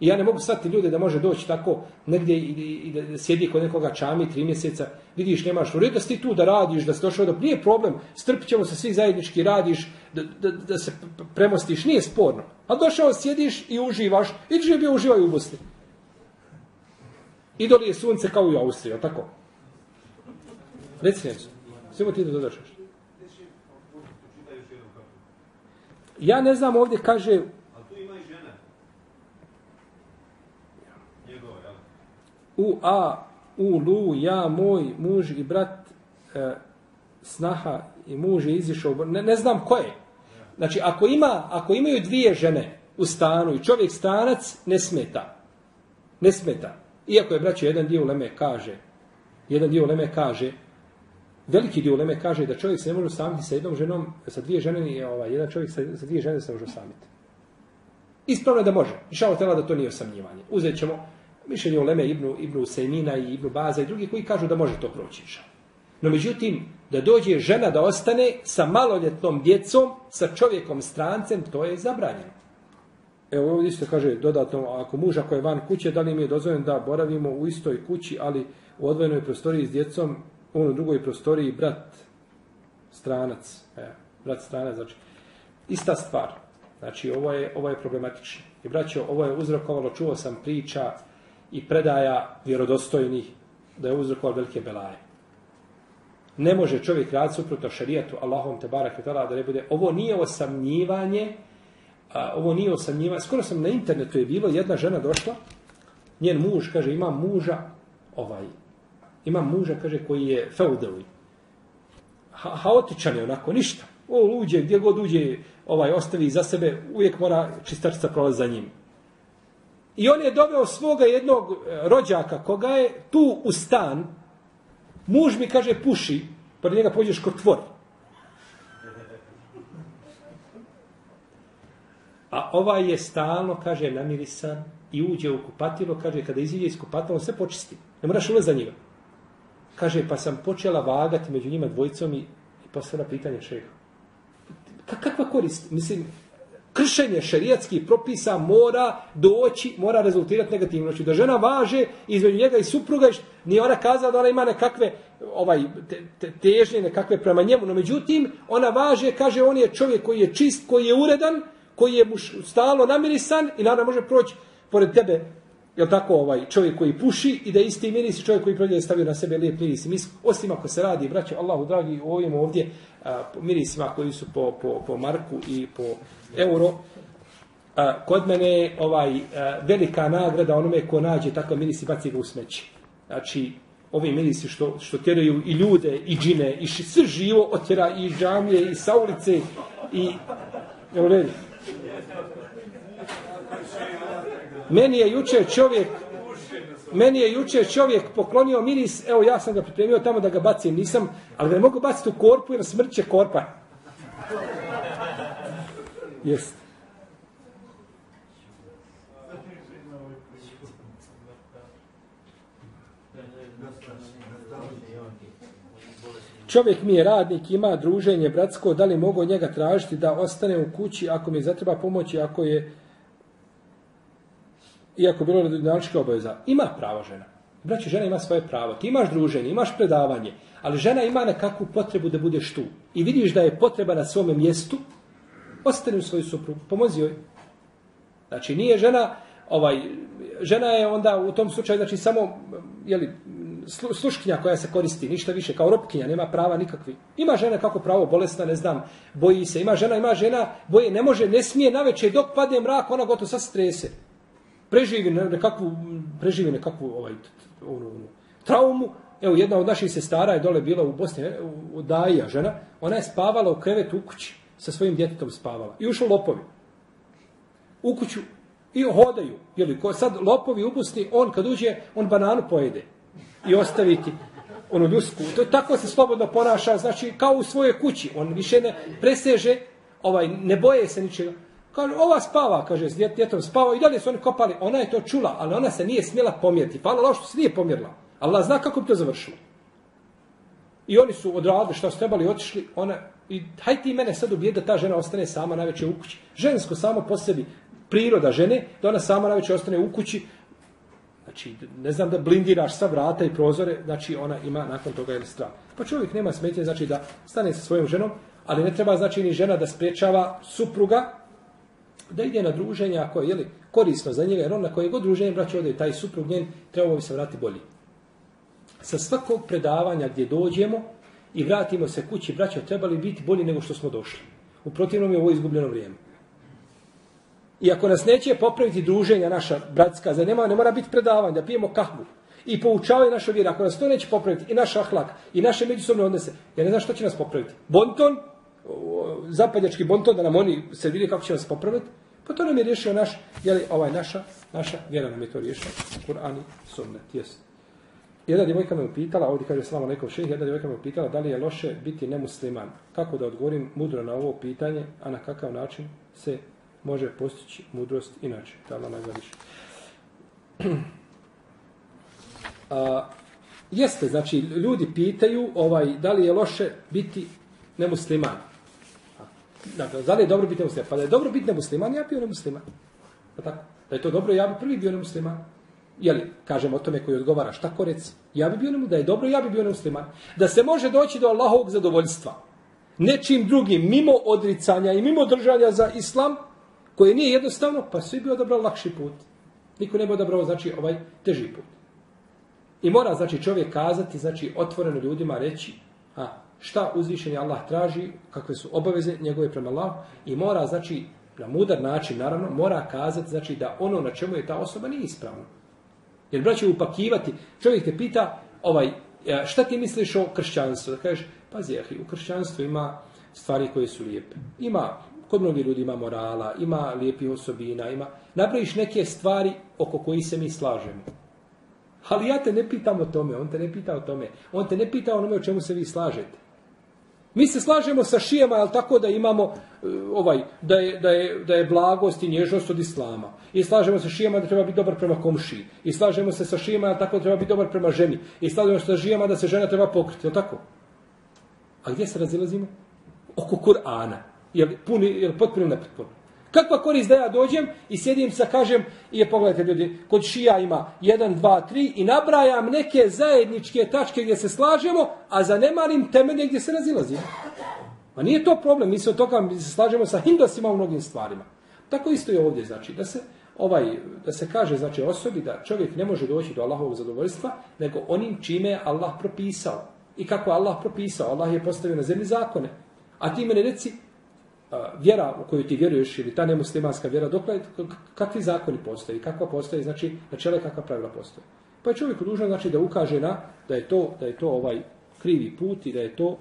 I ja ne mogu shvatiti ljude da može doći tako negdje i, i, i da sjedi kod nekoga čami tri mjeseca, vidiš nemaš u redu da si tu da radiš, da si došao da nije problem, strpit ćemo se svi zajednički radiš, da, da, da se premostiš, nije sporno. A došao sjediš i uživaš, i živi uživaj u Bosni. I doli je sunce kao i u Austriji, tako? Reci nešto. Sve ti da dodaš Ja ne znam, ovdje kaže, u a, u lu, ja, moj, muž i brat, e, snaha i muž je izišao, ne, ne znam ko je. Znači, ako, ima, ako imaju dvije žene u stanu i čovjek stanac, ne smeta. Ne smeta. Iako je, braćo, jedan dio Leme kaže, jedan dio Leme kaže, veliki dio Leme kaže da čovjek se ne može samiti sa jednom ženom, sa dvije žene, je ovaj, jedan čovjek sa, sa dvije žene se može samiti. Ispravno je da može. Išao tela da to nije osamljivanje. Uzet ćemo mišljenje Oleme Ibnu, Ibnu Sejmina i Ibnu Baza i drugi koji kažu da može to proći. No međutim, da dođe žena da ostane sa maloljetnom djecom, sa čovjekom strancem, to je zabranjeno. Evo ovdje se kaže dodatno, ako muž ako je van kuće, da li mi je dozvoljeno da boravimo u istoj kući, ali u odvojenoj prostoriji s djecom, u drugoj prostoriji brat stranac. E, brat stranac, znači, ista stvar. Znači, ovo je, ovo je problematično. I braćo, ovo je uzrokovalo, čuo sam priča, i predaja vjerodostojnih da je uzrokovao velike belaje. Ne može čovjek raditi suprotno šarijetu Allahom te barak i tala da ne bude. Ovo nije osamnjivanje, a, ovo nije osamnjivanje. Skoro sam na internetu je bilo, jedna žena došla, njen muž, kaže, ima muža, ovaj, ima muža, kaže, koji je feudovi. Ha, haotičan je onako, ništa. O, uđe, gdje god uđe, ovaj, ostavi za sebe, uvijek mora čistačica prolazi za njim. I on je doveo svoga jednog e, rođaka, koga je tu u stan, muž mi kaže, puši, pa pored njega pođeš kod tvor. A ovaj je stalno, kaže, namirisan i uđe u kupatilo, kaže, kada iziđe iz kupatila, on sve počisti. Ne moraš ulaz za njega. Kaže, pa sam počela vagati među njima dvojicom i, i postavila pitanje šeha. Kakva korist? Mislim, kršenje šerijatskih propisa mora doći, mora rezultirati negativno. Znači da žena važe između njega i supruga, ni ona kazala da ona ima nekakve ovaj, te, te, težnje, nekakve prema njemu, no međutim, ona važe, kaže, on je čovjek koji je čist, koji je uredan, koji je muš stalo namirisan i naravno može proći pored tebe je tako ovaj čovjek koji puši i da isti miris i čovjek koji prođe stavio na sebe lijep miris. Mis, osim ako se radi, braće, Allahu dragi, ovim ovdje a, mirisima koji su po, po, po marku i po euro, a, kod mene je ovaj, a, velika nagrada onome ko nađe takav miris i baci ga u smeće. Znači, ovi mirisi što, što tjeraju i ljude, i džine, i ši, sve živo otjera i džamije, i sa ulice, i... Evo, redi. Meni je juče čovjek Meni je juče čovjek poklonio miris, evo ja sam ga pripremio tamo da ga bacim, nisam, ali da ne mogu baciti u korpu jer smrće korpa. Jest. Čovjek mi je radnik, ima druženje bratsko, da li mogu njega tražiti da ostane u kući ako mi zatreba pomoći, ako je iako bilo radinačka obaveza, ima pravo žena. Braći, žena ima svoje pravo. Ti imaš druženje, imaš predavanje, ali žena ima nekakvu potrebu da budeš tu. I vidiš da je potreba na svome mjestu, ostani u svoju suprugu, pomozi joj. Znači, nije žena, ovaj, žena je onda u tom slučaju, znači, samo, jeli, sluškinja koja se koristi, ništa više, kao ropkinja, nema prava nikakvi. Ima žena kako pravo, bolesna, ne znam, boji se. Ima žena, ima žena, boji, ne može, ne smije na večer, dok padne mrak, ona gotovo sa strese preživi nekakvu, preživi nekakvu ovaj, ono, ono, traumu. Evo, jedna od naših sestara je dole bila u Bosni, e, u Daija žena, ona je spavala u krevetu u kući, sa svojim djetetom spavala. I ušli lopovi. U kuću i hodaju. Jeli, ko sad lopovi upusni, on kad uđe, on bananu pojede. I ostaviti onu ljusku. To je tako se slobodno ponaša, znači kao u svojoj kući. On više ne preseže, ovaj, ne boje se ničega. Kaže, ova spava, kaže, s djetom spava i dalje su oni kopali. Ona je to čula, ali ona se nije smjela pomjeriti. Hvala Allah što se nije pomjerila. Allah zna kako bi to završilo. I oni su odradili što su trebali, otišli. Ona, I haj ti mene sad ubije da ta žena ostane sama najveće u kući. Žensko samo po sebi, priroda žene, da ona sama najveće ostane u kući. Znači, ne znam da blindiraš sva vrata i prozore, znači ona ima nakon toga ili strah. Pa čovjek nema smetnje, znači da stane sa svojom ženom, ali ne treba znači ni žena da spriječava supruga, da ide na druženje ako je jeli, korisno za njega, jer on na koje god druženje braće ode, taj suprug njen, trebao bi se vrati bolji. Sa svakog predavanja gdje dođemo i vratimo se kući, braće, trebali biti bolji nego što smo došli. U protivnom je ovo izgubljeno vrijeme. I ako nas neće popraviti druženja naša bratska, za nema, ne mora biti predavanje, da pijemo kahvu i poučavaju naša vjera, ako nas to neće popraviti, i naš ahlak, i naše međusobne odnose, ja ne znam što će nas popraviti. Bonton, zapadnjački bonton da nam oni se vidi kako će nas popraviti, pa to nam je riješio naš, jeli, ovaj naša, naša vjera nam je to riješila. Kur'an i sunnet, jes. Jedna djevojka me upitala, ovdje kaže slava neko šeh, jedna djevojka me upitala da li je loše biti nemusliman. Kako da odgovorim mudro na ovo pitanje, a na kakav način se može postići mudrost inače. Da Allah najzadiš. A, jeste, znači, ljudi pitaju ovaj da li je loše biti nemusliman. Dakle, da li je dobro biti nemusliman? Pa da je dobro biti nemusliman, ja bio nemusliman. Pa tako? Da je to dobro, ja bi prvi bio nemusliman. Jeli, kažem o tome koji odgovara šta korec, ja bi bio nemusliman. Da je dobro, ja bi bio nemusliman. Da se može doći do Allahovog zadovoljstva. Nečim drugim, mimo odricanja i mimo držanja za islam, koje nije jednostavno, pa svi bi odabrao lakši put. Niko ne bi odabrao, znači, ovaj teži put. I mora, znači, čovjek kazati, znači, otvoreno ljudima reći, A, šta uzvišeni Allah traži, kakve su obaveze njegove prema Allahu i mora, znači, na mudar način, naravno, mora kazati, znači, da ono na čemu je ta osoba nije ispravno. Jer, braće, upakivati, čovjek te pita, ovaj, e, šta ti misliš o kršćanstvu? Da kažeš, pazi, jahi, u kršćanstvu ima stvari koje su lijepe. Ima, kod mnogih ljudi ima morala, ima lijepih osobina, ima, napraviš neke stvari oko koji se mi slažemo. Ali ja te ne pitam o tome, on te ne pita o tome. On te ne pita o onome o čemu se vi slažete. Mi se slažemo sa šijama, ali tako da imamo e, ovaj da je, da, je, da je blagost i nježnost od islama. I slažemo se sa šijama da treba biti dobar prema komšiji. I slažemo se sa šijama da tako da treba biti dobar prema ženi. I slažemo se sa šijama da se žena treba pokriti, je tako? A gdje se razilazimo? Oko Kur'ana. Je li, puni, je li potpuno nepotpuno? Kakva korist da ja dođem i sjedim sa kažem, i je pogledajte ljudi, kod šija ima 1, 2, 3 i nabrajam neke zajedničke tačke gdje se slažemo, a zanemarim temelje gdje se razilazimo. Pa nije to problem, mi se od toga mi se slažemo sa hindosima u mnogim stvarima. Tako isto je ovdje, znači, da se ovaj da se kaže znači osobi da čovjek ne može doći do Allahovog zadovoljstva nego onim čime je Allah propisao i kako Allah propisao Allah je postavio na zemlji zakone a ti mene reci vjera u koju ti vjeruješ ili ta nemuslimanska vjera, dokle, kakvi zakoni postoji, kakva postoji, znači, načela kakva pravila postoje. Pa je čovjek dužan znači da ukaže na da je to da je to ovaj krivi put i da je to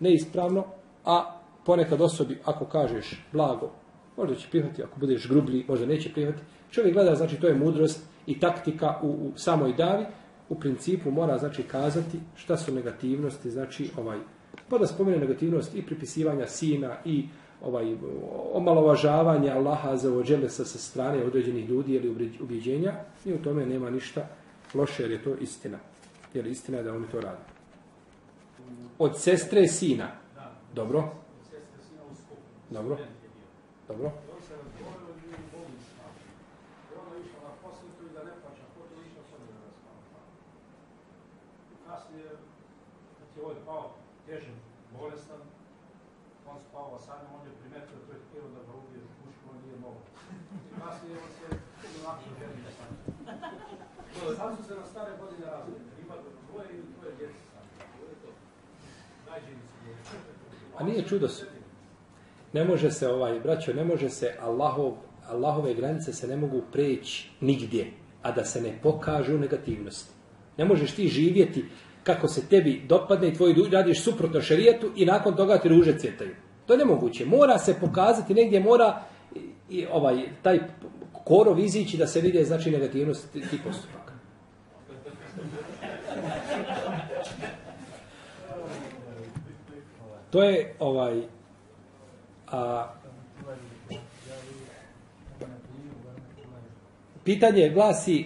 neispravno, a ponekad osobi ako kažeš blago, možda će prihvatiti, ako budeš grublji, možda neće prihvatiti. Čovjek gleda, znači to je mudrost i taktika u, u samoj davi, u principu mora znači kazati šta su negativnosti, znači ovaj pa da spomene negativnost i pripisivanja sina i ovaj omalovažavanje Allaha za ođele sa, sa strane određenih ljudi ili ubjeđenja i u tome nema ništa loše jer je to istina. Jer istina je da oni to rade. Od sestre sina. Dobro. Dobro. Dobro. Kasnije, kad je ovaj pao težim, bolestan, on spava sa njom, on je primetio to je htjelo da ga ubije, muško on nije mogo. I kasnije on se lakše želi sa njom. Sam su se na stare godine razvili, ima dvoje ili dvoje djece sa njom. Najđeni su A nije čudo su. Ne može se ovaj, braćo, ne može se Allahov, Allahove granice se ne mogu preći nigdje, a da se ne pokažu negativnosti. Ne možeš ti živjeti kako se tebi dopadne i tvoji radiš suprotno šerijetu i nakon toga ti ruže cvjetaju. To je nemoguće. Mora se pokazati negdje, mora i ovaj taj korov izići da se vide znači negativnost ti postupaka. To je ovaj a, pitanje glasi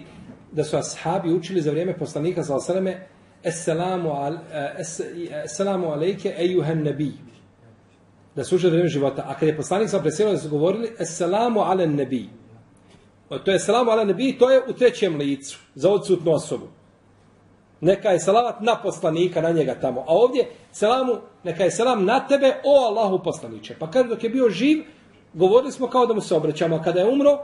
da su ashabi učili za vrijeme poslanika sa osaleme Esselamu, al, eh, es, esselamu alejke ejuhan nebi. Da su učili za vrijeme života. A kad je poslanik sa preselio da su govorili Esselamu alen nabi To je Esselamu alen nabi to je u trećem licu, za odsutnu osobu. Neka je salavat na poslanika, na njega tamo. A ovdje, selamu, neka je selam na tebe, o Allahu poslaniče. Pa kada dok je bio živ, govorili smo kao da mu se obraćamo. A kada je umro,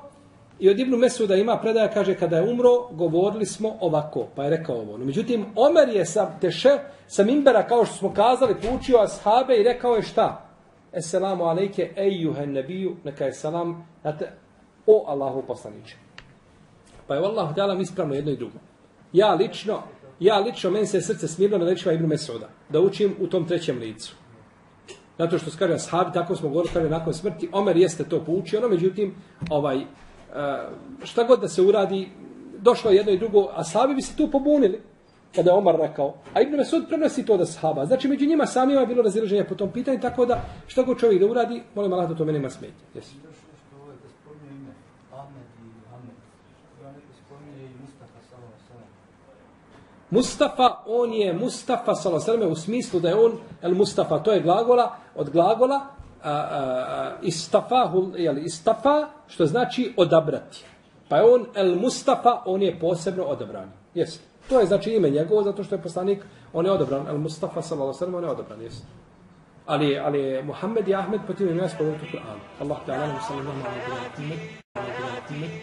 i od Ibnu Mesuda ima predaja, kaže, kada je umro, govorili smo ovako. Pa je rekao ovo. No, međutim, Omer je sa teše, sa Mimbera, kao što smo kazali, poučio ashabe i rekao je šta? Esselamu alejke ejuhen nebiju, neka je salam na te, o Allahu poslaniče. Pa je Allah htjela ispravno jedno i drugo. Ja lično, ja lično, meni se srce smirno na rečima Ibnu Mesuda, da učim u tom trećem licu. Zato što skaže ashabi, tako smo govorili kaže nakon smrti, Omer jeste to poučio, no međutim, ovaj, e, šta god da se uradi, došlo jedno i drugo, a sahabi bi se tu pobunili kada je Omar rekao. A Ibn Mesud prenosi to da sahaba. Znači, među njima samima je bilo razilaženje po tom pitanju, tako da što god čovjek da uradi, molim Allah da to meni ima smetje. Jesi. Mustafa, on je Mustafa sallallahu u smislu da je on el Mustafa, to je glagola od glagola a, a, a, istafahu, jel, istafa, što znači odabrati. Pa je on el Mustafa, on je posebno odabran. Jesi. To je znači ime njegovo, zato što je poslanik, on je odabran. El Mustafa sallallahu on je odabran, jesi. Ali, ali Muhammed i Ahmed po tim imena spomenuti u Kur'anu. Allah ta'ala, sallallahu alaihi wa sallam,